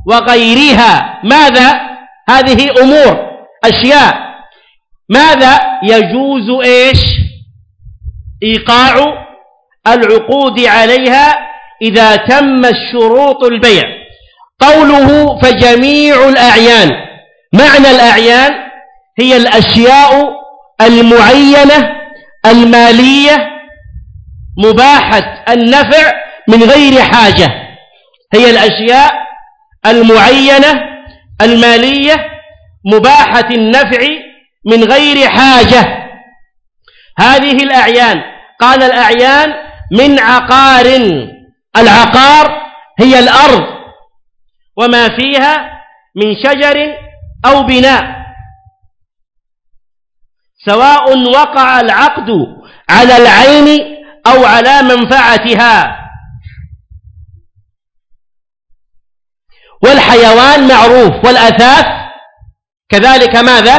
وغيرها ماذا؟ هذه أمور أشياء. ماذا؟ يجوز إيش؟ إيقاع العقود عليها إذا تم الشروط البيع. قوله فجميع الأعيان معنى الأعيان هي الأشياء المعينة المالية مباحة النفع من غير حاجة. هي الأشياء المعينة المالية مباحة النفع من غير حاجة. هذه الأعيان. قال الأعيان من عقار. العقار هي الأرض وما فيها من شجر أو بناء. سواء وقع العقد على العين أو على منفعتها. والحيوان معروف والأثاث كذلك ماذا؟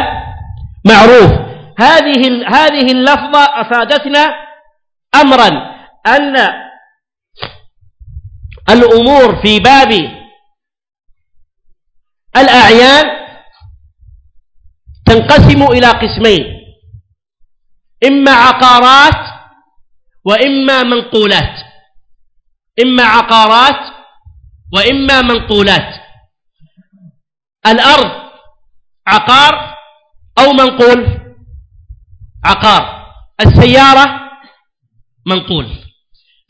معروف. هذه هذه اللفظة أفادتنا أمرا أن الأمور في باب الأعيان تنقسم إلى قسمين. إما عقارات وإما منقولات. إما عقارات وإما منقولات. الأرض عقار أو منقول؟ عقار. السيارة منقول.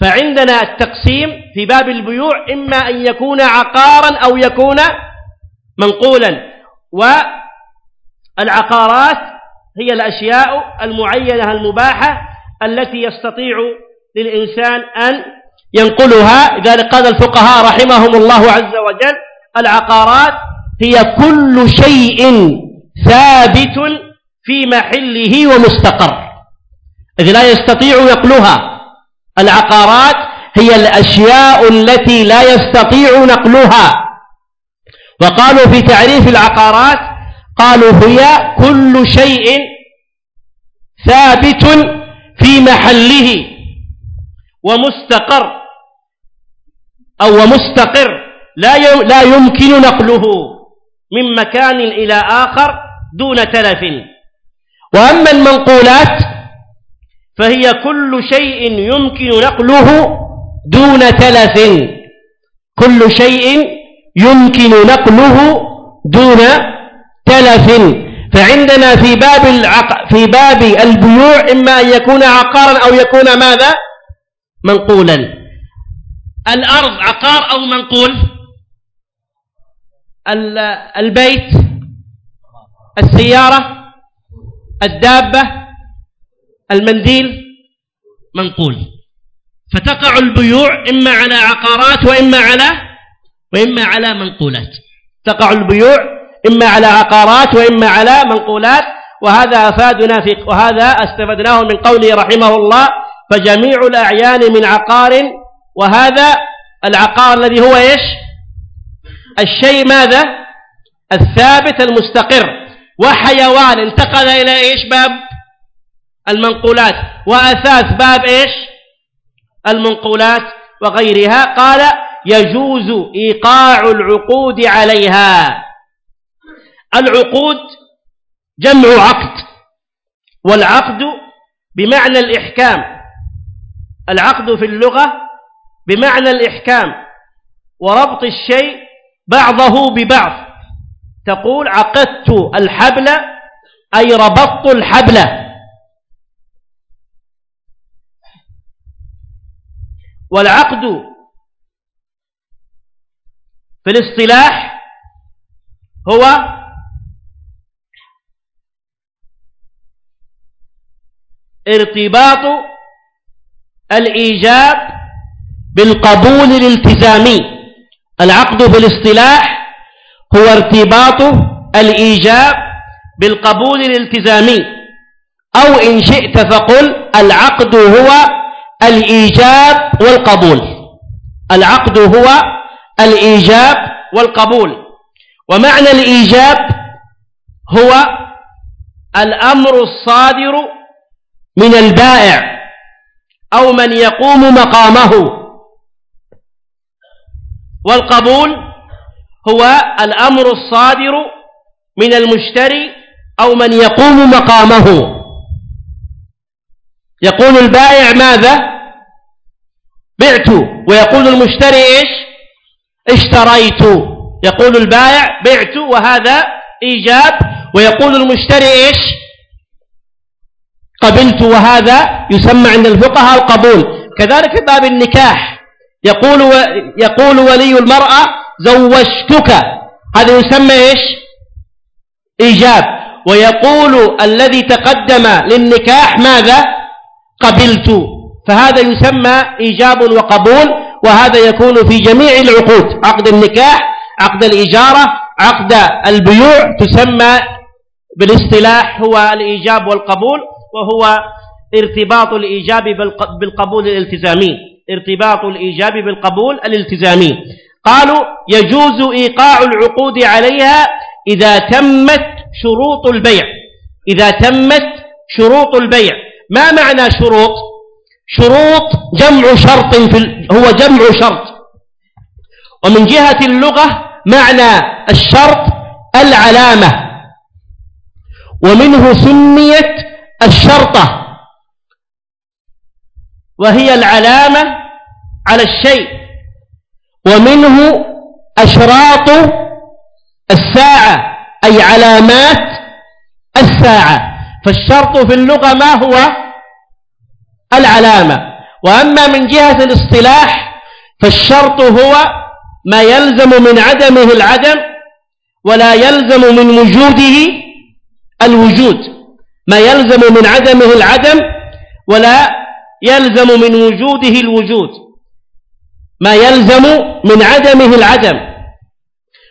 فعندنا التقسيم في باب البيوع إما أن يكون عقارا أو يكون منقولا. والعقارات هي الأشياء المعينة المباحة التي يستطيع للإنسان أن ينقلها. لذلك قال الفقهاء رحمهم الله عز وجل العقارات هي كل شيء ثابت في محله ومستقر. إذ لا يستطيع نقلها. العقارات هي الأشياء التي لا يستطيع نقلها. وقالوا في تعريف العقارات قالوا هي كل شيء ثابت في محله ومستقر أو مستقر لا لا يمكن نقله من مكان إلى آخر دون تلف. وأما المنقولات فهي كل شيء يمكن نقله دون تلف. كل شيء يمكن نقله دون تلف فعندنا في باب العق... في باب البيوع إما أن يكون عقارا أو يكون ماذا؟ منقولا. الأرض عقار أو منقول؟ البيت؟ السيارة؟ الدابة؟ المنديل؟ منقول. فتقع البيوع إما على عقارات وإما على وإما على منقولات. تقع البيوع إما على عقارات وإما على منقولات وهذا أفادنا في وهذا استفدناه من قوله رحمه الله فجميع الأعيان من عقار وهذا العقار الذي هو إيش؟ الشيء ماذا؟ الثابت المستقر وحيوان انتقل إلى إيش باب؟ المنقولات وأساس باب إيش؟ المنقولات وغيرها. قال يجوز إيقاع العقود عليها. العقود جمع عقد والعقد بمعنى الإحكام. العقد في اللغة بمعنى الإحكام وربط الشيء بعضه ببعض. تقول عقدت الحبل أي ربطت الحبل. والعقد في الاصطلاح هو ارتباط الإيجاب بالقبول الالتزامي. العقد في الاصطلاح هو ارتباط الإيجاب بالقبول الالتزامي. أو إن شئت فقل العقد هو الإيجاب والقبول. العقد هو الإيجاب والقبول. ومعنى الإيجاب هو الأمر الصادر من البائع أو من يقوم مقامه. والقبول هو الأمر الصادر من المشتري أو من يقوم مقامه. يقول البائع ماذا؟ بعت. ويقول المشتري إيش؟ اشتريت. يقول البائع بعت وهذا إيجاب. ويقول المشتري إيش؟ قبلت وهذا يسمى عند الفقهاء القبول. كذلك باب النكاح. يقول. يقول ولي المرأة زوجتك. هذا يسمى إيش؟ إيجاب. ويقول الذي تقدم للنكاح ماذا؟ قبلت. فهذا يسمى إيجاب وقبول وهذا يكون في جميع العقود. عقد النكاح عقد الإجارة عقد البيوع تسمى بالاصطلاح هو الإيجاب والقبول وهو ارتباط الإيجاب بالقبول الالتزامي. ارتباط الإيجاب بالقبول الالتزامي. قالوا يجوز إيقاع العقود عليها إذا تمت شروط البيع. إذا تمت شروط البيع. ما معنى شروط؟ شروط جمع شرط في هو جمع شرط. ومن جهة اللغة معنى الشرط العلامة. ومنه سميت الشرطة وهي العلامة على الشيء ومنه أشراط الساعة أي علامات الساعة. فالشرط في اللغة ما هو؟ العلامة. وأما من جهة الاصطلاح فالشرط هو ما يلزم من عدمه العدم ولا يلزم من وجوده الوجود. ما يلزم من عدمه العدم ولا يلزم من وجوده الوجود. ما يلزم من عدمه العدم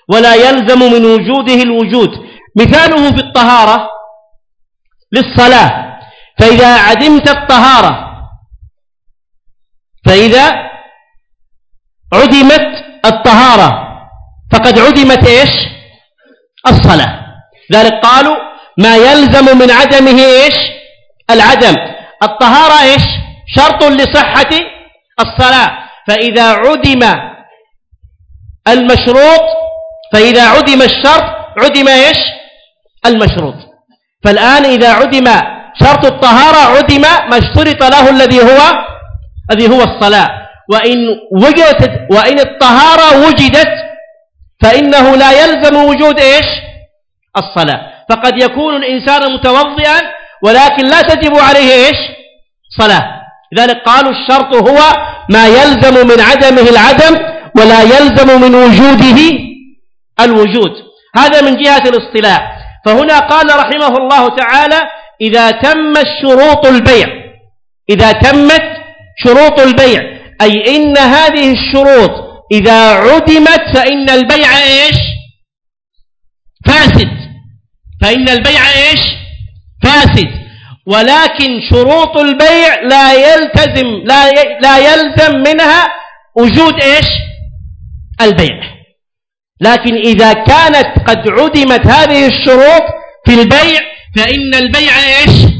ولا يلزم من وجوده الوجود. مثاله في الطهارة للصلاة. فإذا عدمت الطهارة فإذا عدمت الطهارة فقد عدمت إيش؟ الصلاة. ذلك قالوا ما يلزم من عدمه إيش؟ العدم. الطهارة إيش؟ شرط لصحة الصلاة. فإذا عدم المشروط فإذا عدم الشرط عدم إيش؟ المشروط. فالآن إذا عدم شرط الطهارة عدم ما اشترط له الذي هو الذي هو الصلاة. وإن وجدت وإن الطهارة وجدت فإنه لا يلزم وجود إيش؟ الصلاة. فقد يكون الإنسان متوضئا ولكن لا تجب عليه إيش؟ صلاة. لذلك قالوا الشرط هو ما يلزم من عدمه العدم ولا يلزم من وجوده الوجود. هذا من جهة الاصطلاح. فهنا قال رحمه الله تعالى إذا تم الشروط البيع. إذا تمت شروط البيع. أي إن هذه الشروط إذا عدمت فإن البيع إيش؟ فاسد. فإن البيع إيش؟ فاسد. ولكن شروط البيع لا يلتزم لا لا يلزم منها وجود إيش؟ البيع. لكن إذا كانت قد عدمت هذه الشروط في البيع فإن البيع إيش؟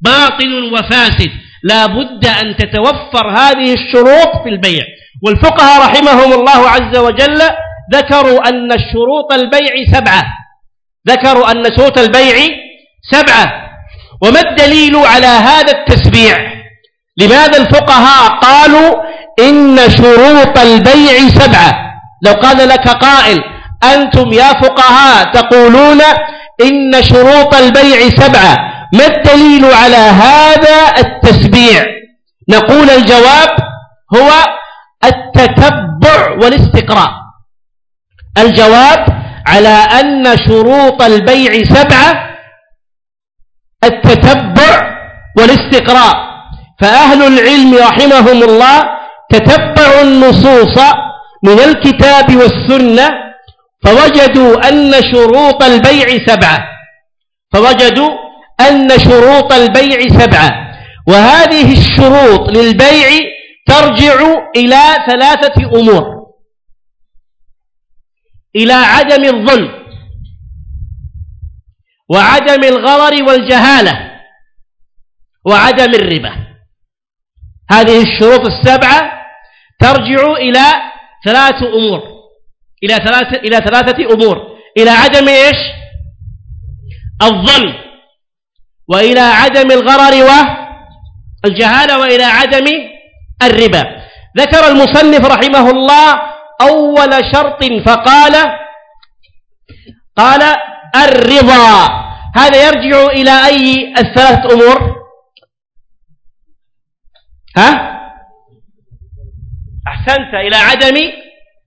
باطل وفاسد. لا بد أن تتوفر هذه الشروط في البيع. والفقهاء رحمهم الله عز وجل ذكروا أن الشروط البيع سبعة. ذكروا أن شروط البيع سبعة وما الدليل على هذا التسبيع؟ لماذا الفقهاء قالوا إن شروط البيع سبعة؟ لو قال لك قائل أنتم يا فقهاء تقولون إن شروط البيع سبعة. ما الدليل على هذا التسبيع؟ نقول الجواب هو التتبع والاستقراء. الجواب على أن شروط البيع سبعة التتبع والاستقراء. فأهل العلم رحمهم الله تتبعوا النصوص من الكتاب والسنة فوجدوا أن شروط البيع سبعة. فوجدوا أن شروط البيع سبعة. وهذه الشروط للبيع ترجع إلى ثلاثة أمور. إلى عدم الظلم وعدم الغرر والجهالة وعدم الربا. هذه الشروط السبعة ترجع إلى ثلاث أمور إلى ثلاثة إلى ثلاثة أمور إلى عدم إيش؟ الظلم وإلى عدم الغرر والجهالة وإلى عدم الربا. ذكر المصنف رحمه الله أول شرط فقال قال الرضا. هذا يرجع إلى أي الثلاثة أمور؟ ها؟ أحسنت إلى عدم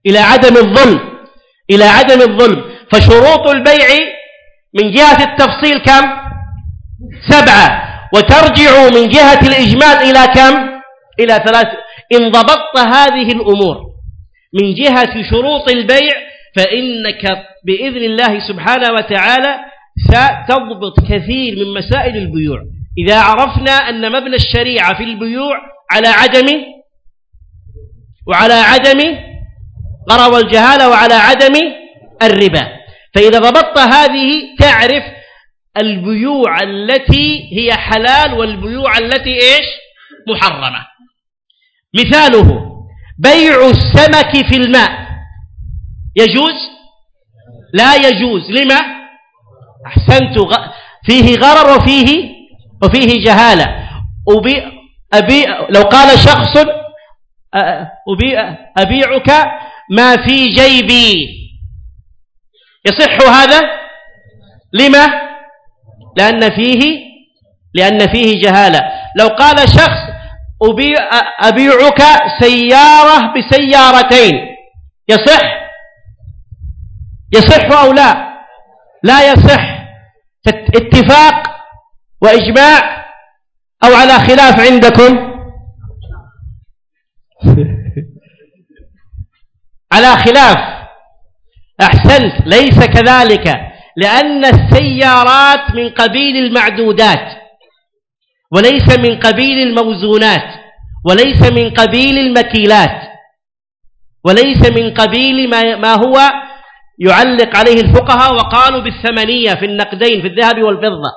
إلى عدم الظلم إلى عدم الظلم. فشروط البيع من جهة التفصيل كم؟ سبعة. وترجع من جهة الإجمال إلى كم؟ إلى ثلاث إن ضبطت هذه الأمور. من جهة شروط البيع فإنك بإذن الله سبحانه وتعالى ستضبط كثير من مسائل البيوع. إذا عرفنا أن مبنى الشريعة في البيوع على عدم وعلى عدم غرى والجهالة وعلى عدم الربا. فإذا ضبطت هذه تعرف البيوع التي هي حلال والبيوع التي إيش؟ محرمة. مثاله بيع السمك في الماء. يجوز؟ لا يجوز. لما؟ أحسنت فيه غرر وفيه وفيه جهالة. أبي أبي لو قال شخص أبي أبيعك ما في جيبي. يصح هذا؟ لما؟ لأن فيه لأن فيه جهالة. لو قال شخص أبيعك سيارة بسيارتين. يصح؟ يصح أو لا؟ لا يصح. اتفاق وإجماع أو على خلاف عندكم؟ على خلاف. أحسنت. ليس كذلك. لأن السيارات من قبيل المعدودات. وليس من قبيل الموزونات وليس من قبيل المكيلات وليس من قبيل ما, ما هو يعلق عليه الفقهاء وقالوا بالثمنية في النقدين في الذهب والفضة.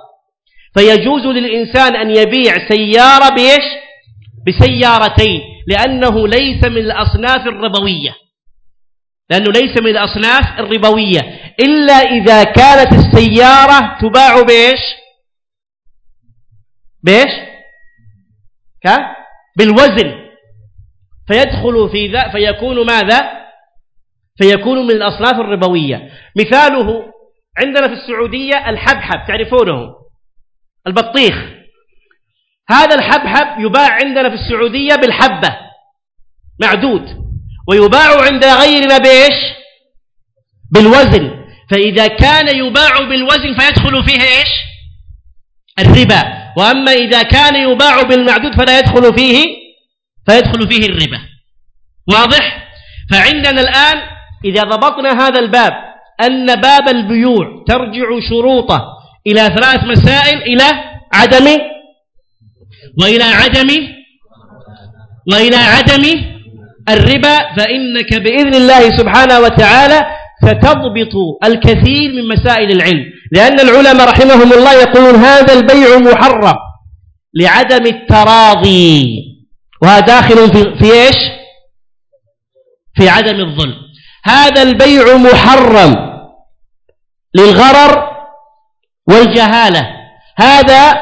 فيجوز للإنسان أن يبيع سيارة بيش بسيارتين لأنه ليس من الأصناف الربوية. لأنه ليس من الأصناف الربوية إلا إذا كانت السيارة تباع بيش بإيش؟ ك بالوزن. فيدخل في ذا فيكون ماذا؟ فيكون من الأصناف الربوية. مثاله عندنا في السعودية الحبحب تعرفونه؟ البطيخ. هذا الحبحب يباع عندنا في السعودية بالحبة معدود. ويباع عند غيرنا بإيش؟ بالوزن. فإذا كان يباع بالوزن فيدخل فيه إيش؟ الربا. وأما إذا كان يباع بالمعدود فلا يدخل فيه فيدخل فيه الربا. واضح؟ فعندنا الآن إذا ضبطنا هذا الباب أن باب البيوع ترجع شروطه إلى ثلاث مسائل إلى عدم وإلى عدم وإلى عدم الربا. فإنك بإذن الله سبحانه وتعالى ستضبط الكثير من مسائل العلم. لأن العلماء رحمهم الله يقولون هذا البيع محرم لعدم التراضي. وهذا داخل في, في إيش؟ في عدم الظلم هذا البيع محرم للغرر والجهالة. هذا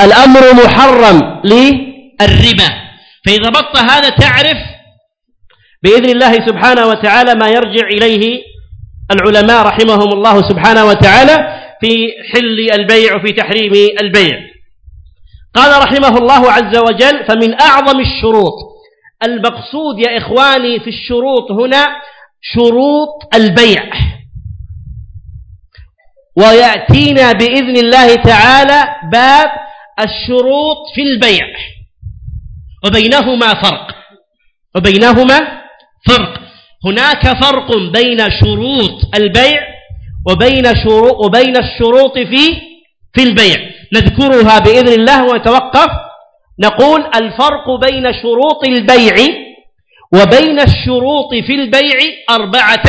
الأمر محرم للربا. فإذا بط هذا تعرف بإذن الله سبحانه وتعالى ما يرجع إليه العلماء رحمهم الله سبحانه وتعالى في حل البيع وفي تحريم البيع. قال رحمه الله عز وجل فمن أعظم الشروط المقصود يا إخواني في الشروط هنا شروط البيع. ويأتينا بإذن الله تعالى باب الشروط في البيع. وبينهما فرق. وبينهما فرق. هناك فرق بين شروط البيع وبين شروط وبين الشروط في في البيع. نذكرها بإذن الله ونتوقف. نقول الفرق بين شروط البيع وبين الشروط في البيع أربعة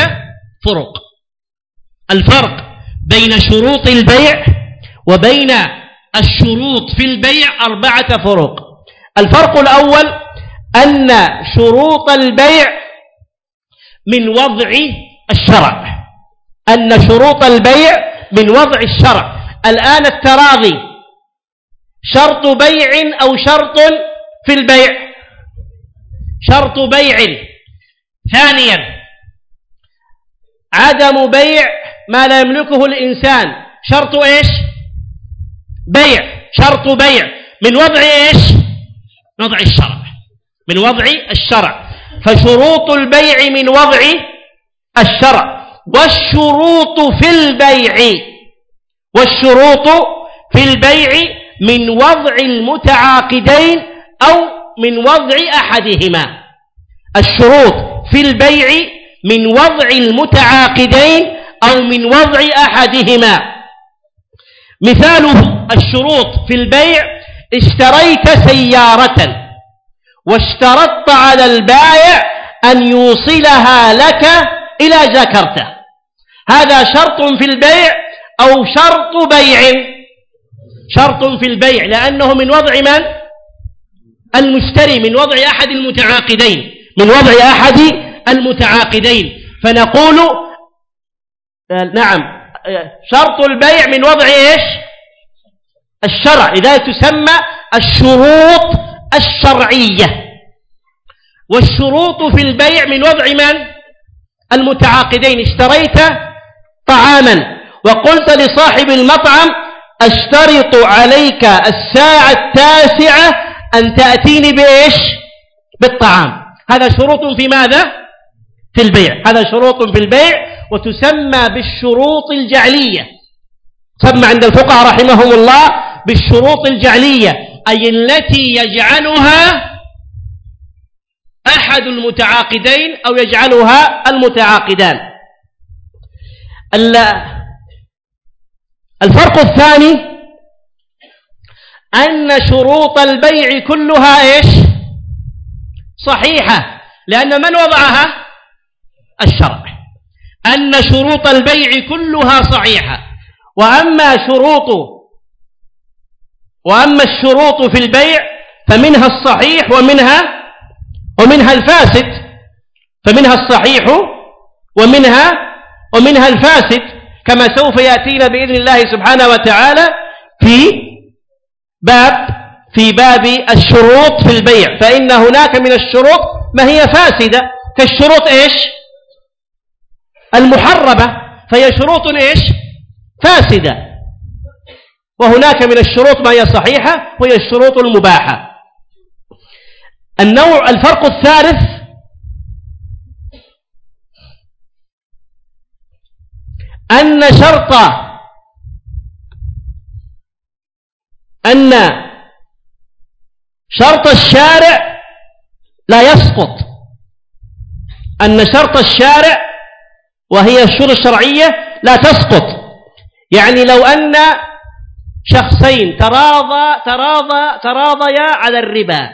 فرق. الفرق بين شروط البيع وبين الشروط في البيع أربعة فرق. الفرق الأول أن شروط البيع من وضع الشرع. أن شروط البيع من وضع الشرع. الآن التراضي شرط بيع أو شرط في البيع؟ شرط بيع. ثانيا. عدم بيع ما لا يملكه الإنسان. شرط إيش؟ بيع. شرط بيع. من وضع إيش؟ وضع الشرع. من وضع الشرع. فشروط البيع من وضع الشرع. والشروط في البيع والشروط في البيع من وضع المتعاقدين أو من وضع أحدهما. الشروط في البيع من وضع المتعاقدين أو من وضع أحدهما. مثاله الشروط في البيع اشتريت سيارة. واشترطت على البائع أن يوصلها لك إلى جاكرتا هذا شرط في البيع أو شرط بيع؟ شرط في البيع لأنه من وضع من؟ المشتري من وضع أحد المتعاقدين من وضع أحد المتعاقدين. فنقول نعم شرط البيع من وضع إيش؟ الشرع. لذلك تسمى الشروط الشرعية. والشروط في البيع من وضع من المتعاقدين اشتريت طعاما وقلت لصاحب المطعم أشترط عليك الساعة التاسعة أن تأتيني بإيش؟ بالطعام. هذا شروط في ماذا؟ في البيع. هذا شروط في البيع وتسمى بالشروط الجعلية. تسمى عند الفقهاء رحمهم الله بالشروط الجعلية. أي التي يجعلها أحد المتعاقدين أو يجعلها المتعاقدان. الفرق الثاني أن شروط البيع كلها إيش؟ صحيحة لأن من وضعها؟ الشرع. أن شروط البيع كلها صحيحة وأما شروط وأما الشروط في البيع فمنها الصحيح ومنها ومنها الفاسد فمنها الصحيح ومنها ومنها الفاسد كما سوف يأتينا بإذن الله سبحانه وتعالى في باب في باب الشروط في البيع. فإن هناك من الشروط ما هي فاسدة كالشروط إيش؟ المحرمة. فهي شروط إيش؟ فاسدة. وهناك من الشروط ما هي صحيحة وهي الشروط المباحة. النوع الفرق الثالث أن شرط أن شرط الشارع لا يسقط. أن شرط الشارع وهي الشروط الشرعية لا تسقط. يعني لو أن شخصين تراضى تراضى تراضيا على الربا.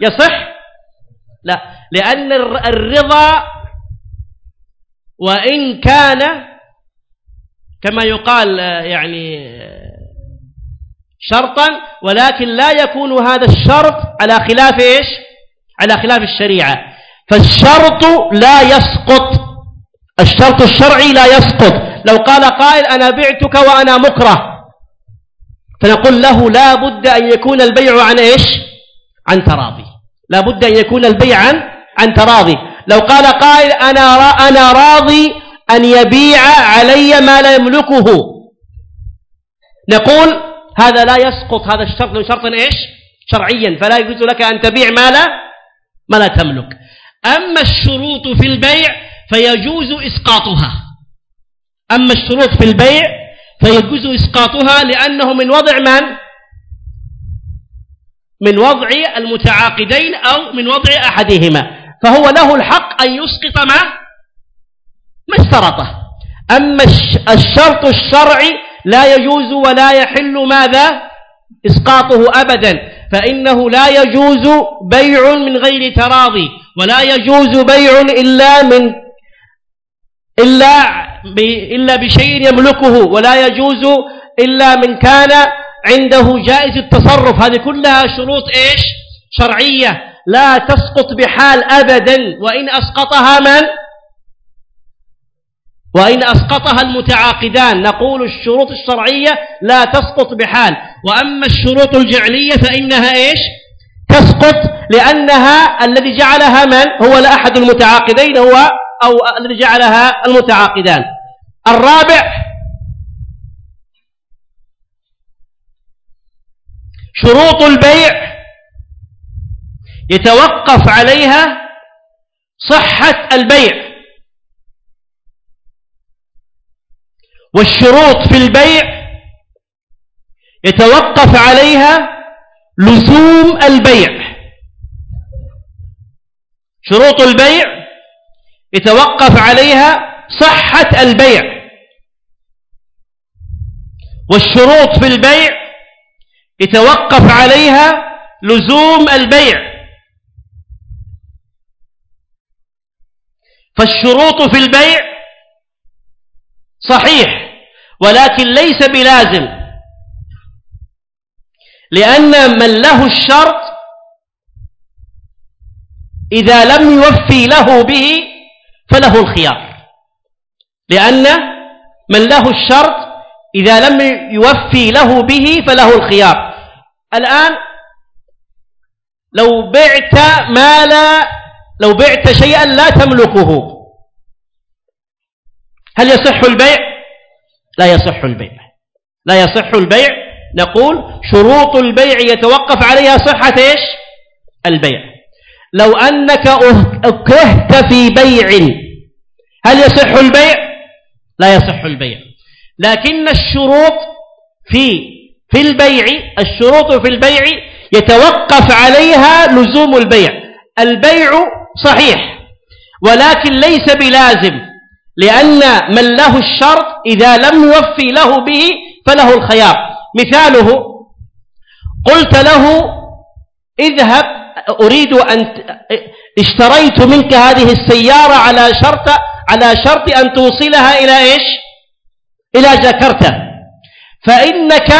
يصح؟ لا. لأن الرضا وإن كان كما يقال يعني شرطا ولكن لا يكون هذا الشرط على خلاف إيش؟ على خلاف الشريعة. فالشرط لا يسقط. الشرط الشرعي لا يسقط. لو قال قائل أنا بعتك وأنا مكره. فنقول له لا بد أن يكون البيع عن إيش؟ عن تراضي. لا بد أن يكون البيع عن, عن تراضي. لو قال قائل أنا, أنا راضي أن يبيع علي ما لا يملكه. نقول هذا لا يسقط هذا الشرط شرطا إيش؟ شرعيا. فلا يجوز لك أن تبيع ما لا ما لا تملك. أما الشروط في البيع فيجوز إسقاطها. أما الشروط في البيع فيجوز إسقاطها لأنه من وضع من؟ من وضع المتعاقدين أو من وضع أحدهما. فهو له الحق أن يسقط ما؟ ما اشترطه. أما الشرط الشرعي لا يجوز ولا يحل ماذا؟ إسقاطه أبدا. فإنه لا يجوز بيع من غير تراضي ولا يجوز بيع إلا من إلا إلا بشيء يملكه ولا يجوز إلا من كان عنده جائز التصرف. هذه كلها شروط إيش؟ شرعية. لا تسقط بحال أبدا. وإن أسقطها من؟ وإن أسقطها المتعاقدان. نقول الشروط الشرعية لا تسقط بحال. وأما الشروط الجعلية فإنها إيش؟ تسقط لأنها الذي جعلها من؟ هو لأحد المتعاقدين هو أو الذي جعلها المتعاقدان. الرابع شروط البيع يتوقف عليها صحة البيع. والشروط في البيع يتوقف عليها لزوم البيع. شروط البيع يتوقف عليها صحة البيع. والشروط في البيع يتوقف عليها لزوم البيع. فالشروط في البيع صحيح ولكن ليس بلازم. لأن من له الشرط إذا لم يوفي له به فله الخيار. لأن من له الشرط إذا لم يوفي له به فله الخيار. الآن لو بعت ما لا لو بعت شيئا لا تملكه هل يصح البيع؟ لا يصح البيع. لا يصح البيع. نقول شروط البيع يتوقف عليها صحة إيش؟ البيع. لو أنك أكرهت في بيع هل يصح البيع؟ لا يصح البيع. لكن الشروط في في البيع الشروط في البيع يتوقف عليها لزوم البيع. البيع صحيح ولكن ليس بلازم لأن من له الشرط إذا لم يوفي له به فله الخيار. مثاله قلت له اذهب أريد أن اشتريت منك هذه السيارة على شرط على شرط أن توصلها إلى إيش؟ إلى جاكرتا. فإنك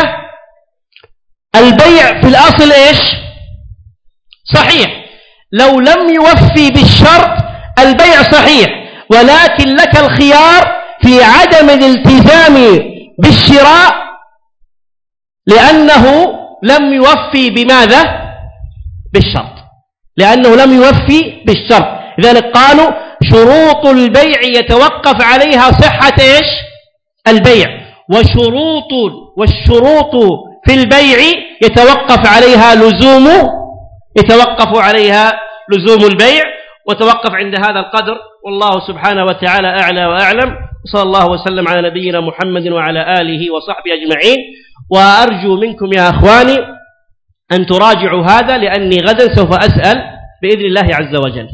البيع في الأصل إيش؟ صحيح. لو لم يوفي بالشرط البيع صحيح. ولكن لك الخيار في عدم الالتزام بالشراء لأنه لم يوفي بماذا؟ بالشرط. لأنه لم يوفي بالشرط. لذلك قالوا شروط البيع يتوقف عليها صحة إيش؟ البيع. وشروط والشروط في البيع يتوقف عليها لزوم يتوقف عليها لزوم البيع. وتوقف عند هذا القدر. والله سبحانه وتعالى أعلى وأعلم. صلى الله وسلم على نبينا محمد وعلى آله وصحبه أجمعين. وأرجو منكم يا أخواني أن تراجعوا هذا لأني غدا سوف أسأل بإذن الله عز وجل.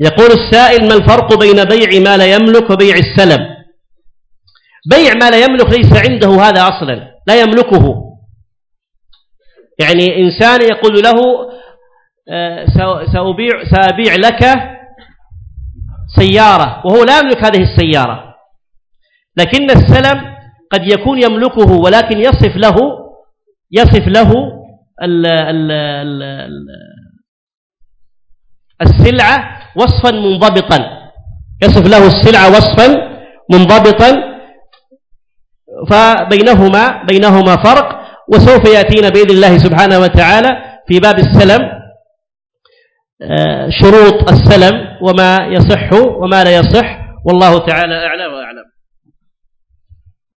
يقول السائل ما الفرق بين بيع ما لا يملك وبيع السلم؟ بيع ما لا يملك ليس عنده هذا أصلا لا يملكه. يعني إنسان يقول له آه، سأبيع, سأبيع لك سيارة وهو لا يملك هذه السيارة. لكن السلم قد يكون يملكه ولكن يصف له يصف له ال ال ال السلعة وصفا منضبطا. يصف له السلعة وصفا منضبطا. فبينهما بينهما فرق وسوف يأتينا بإذن الله سبحانه وتعالى في باب السلم. آه، شروط السلم وما يصح وما لا يصح. والله تعالى أعلى وأعلم.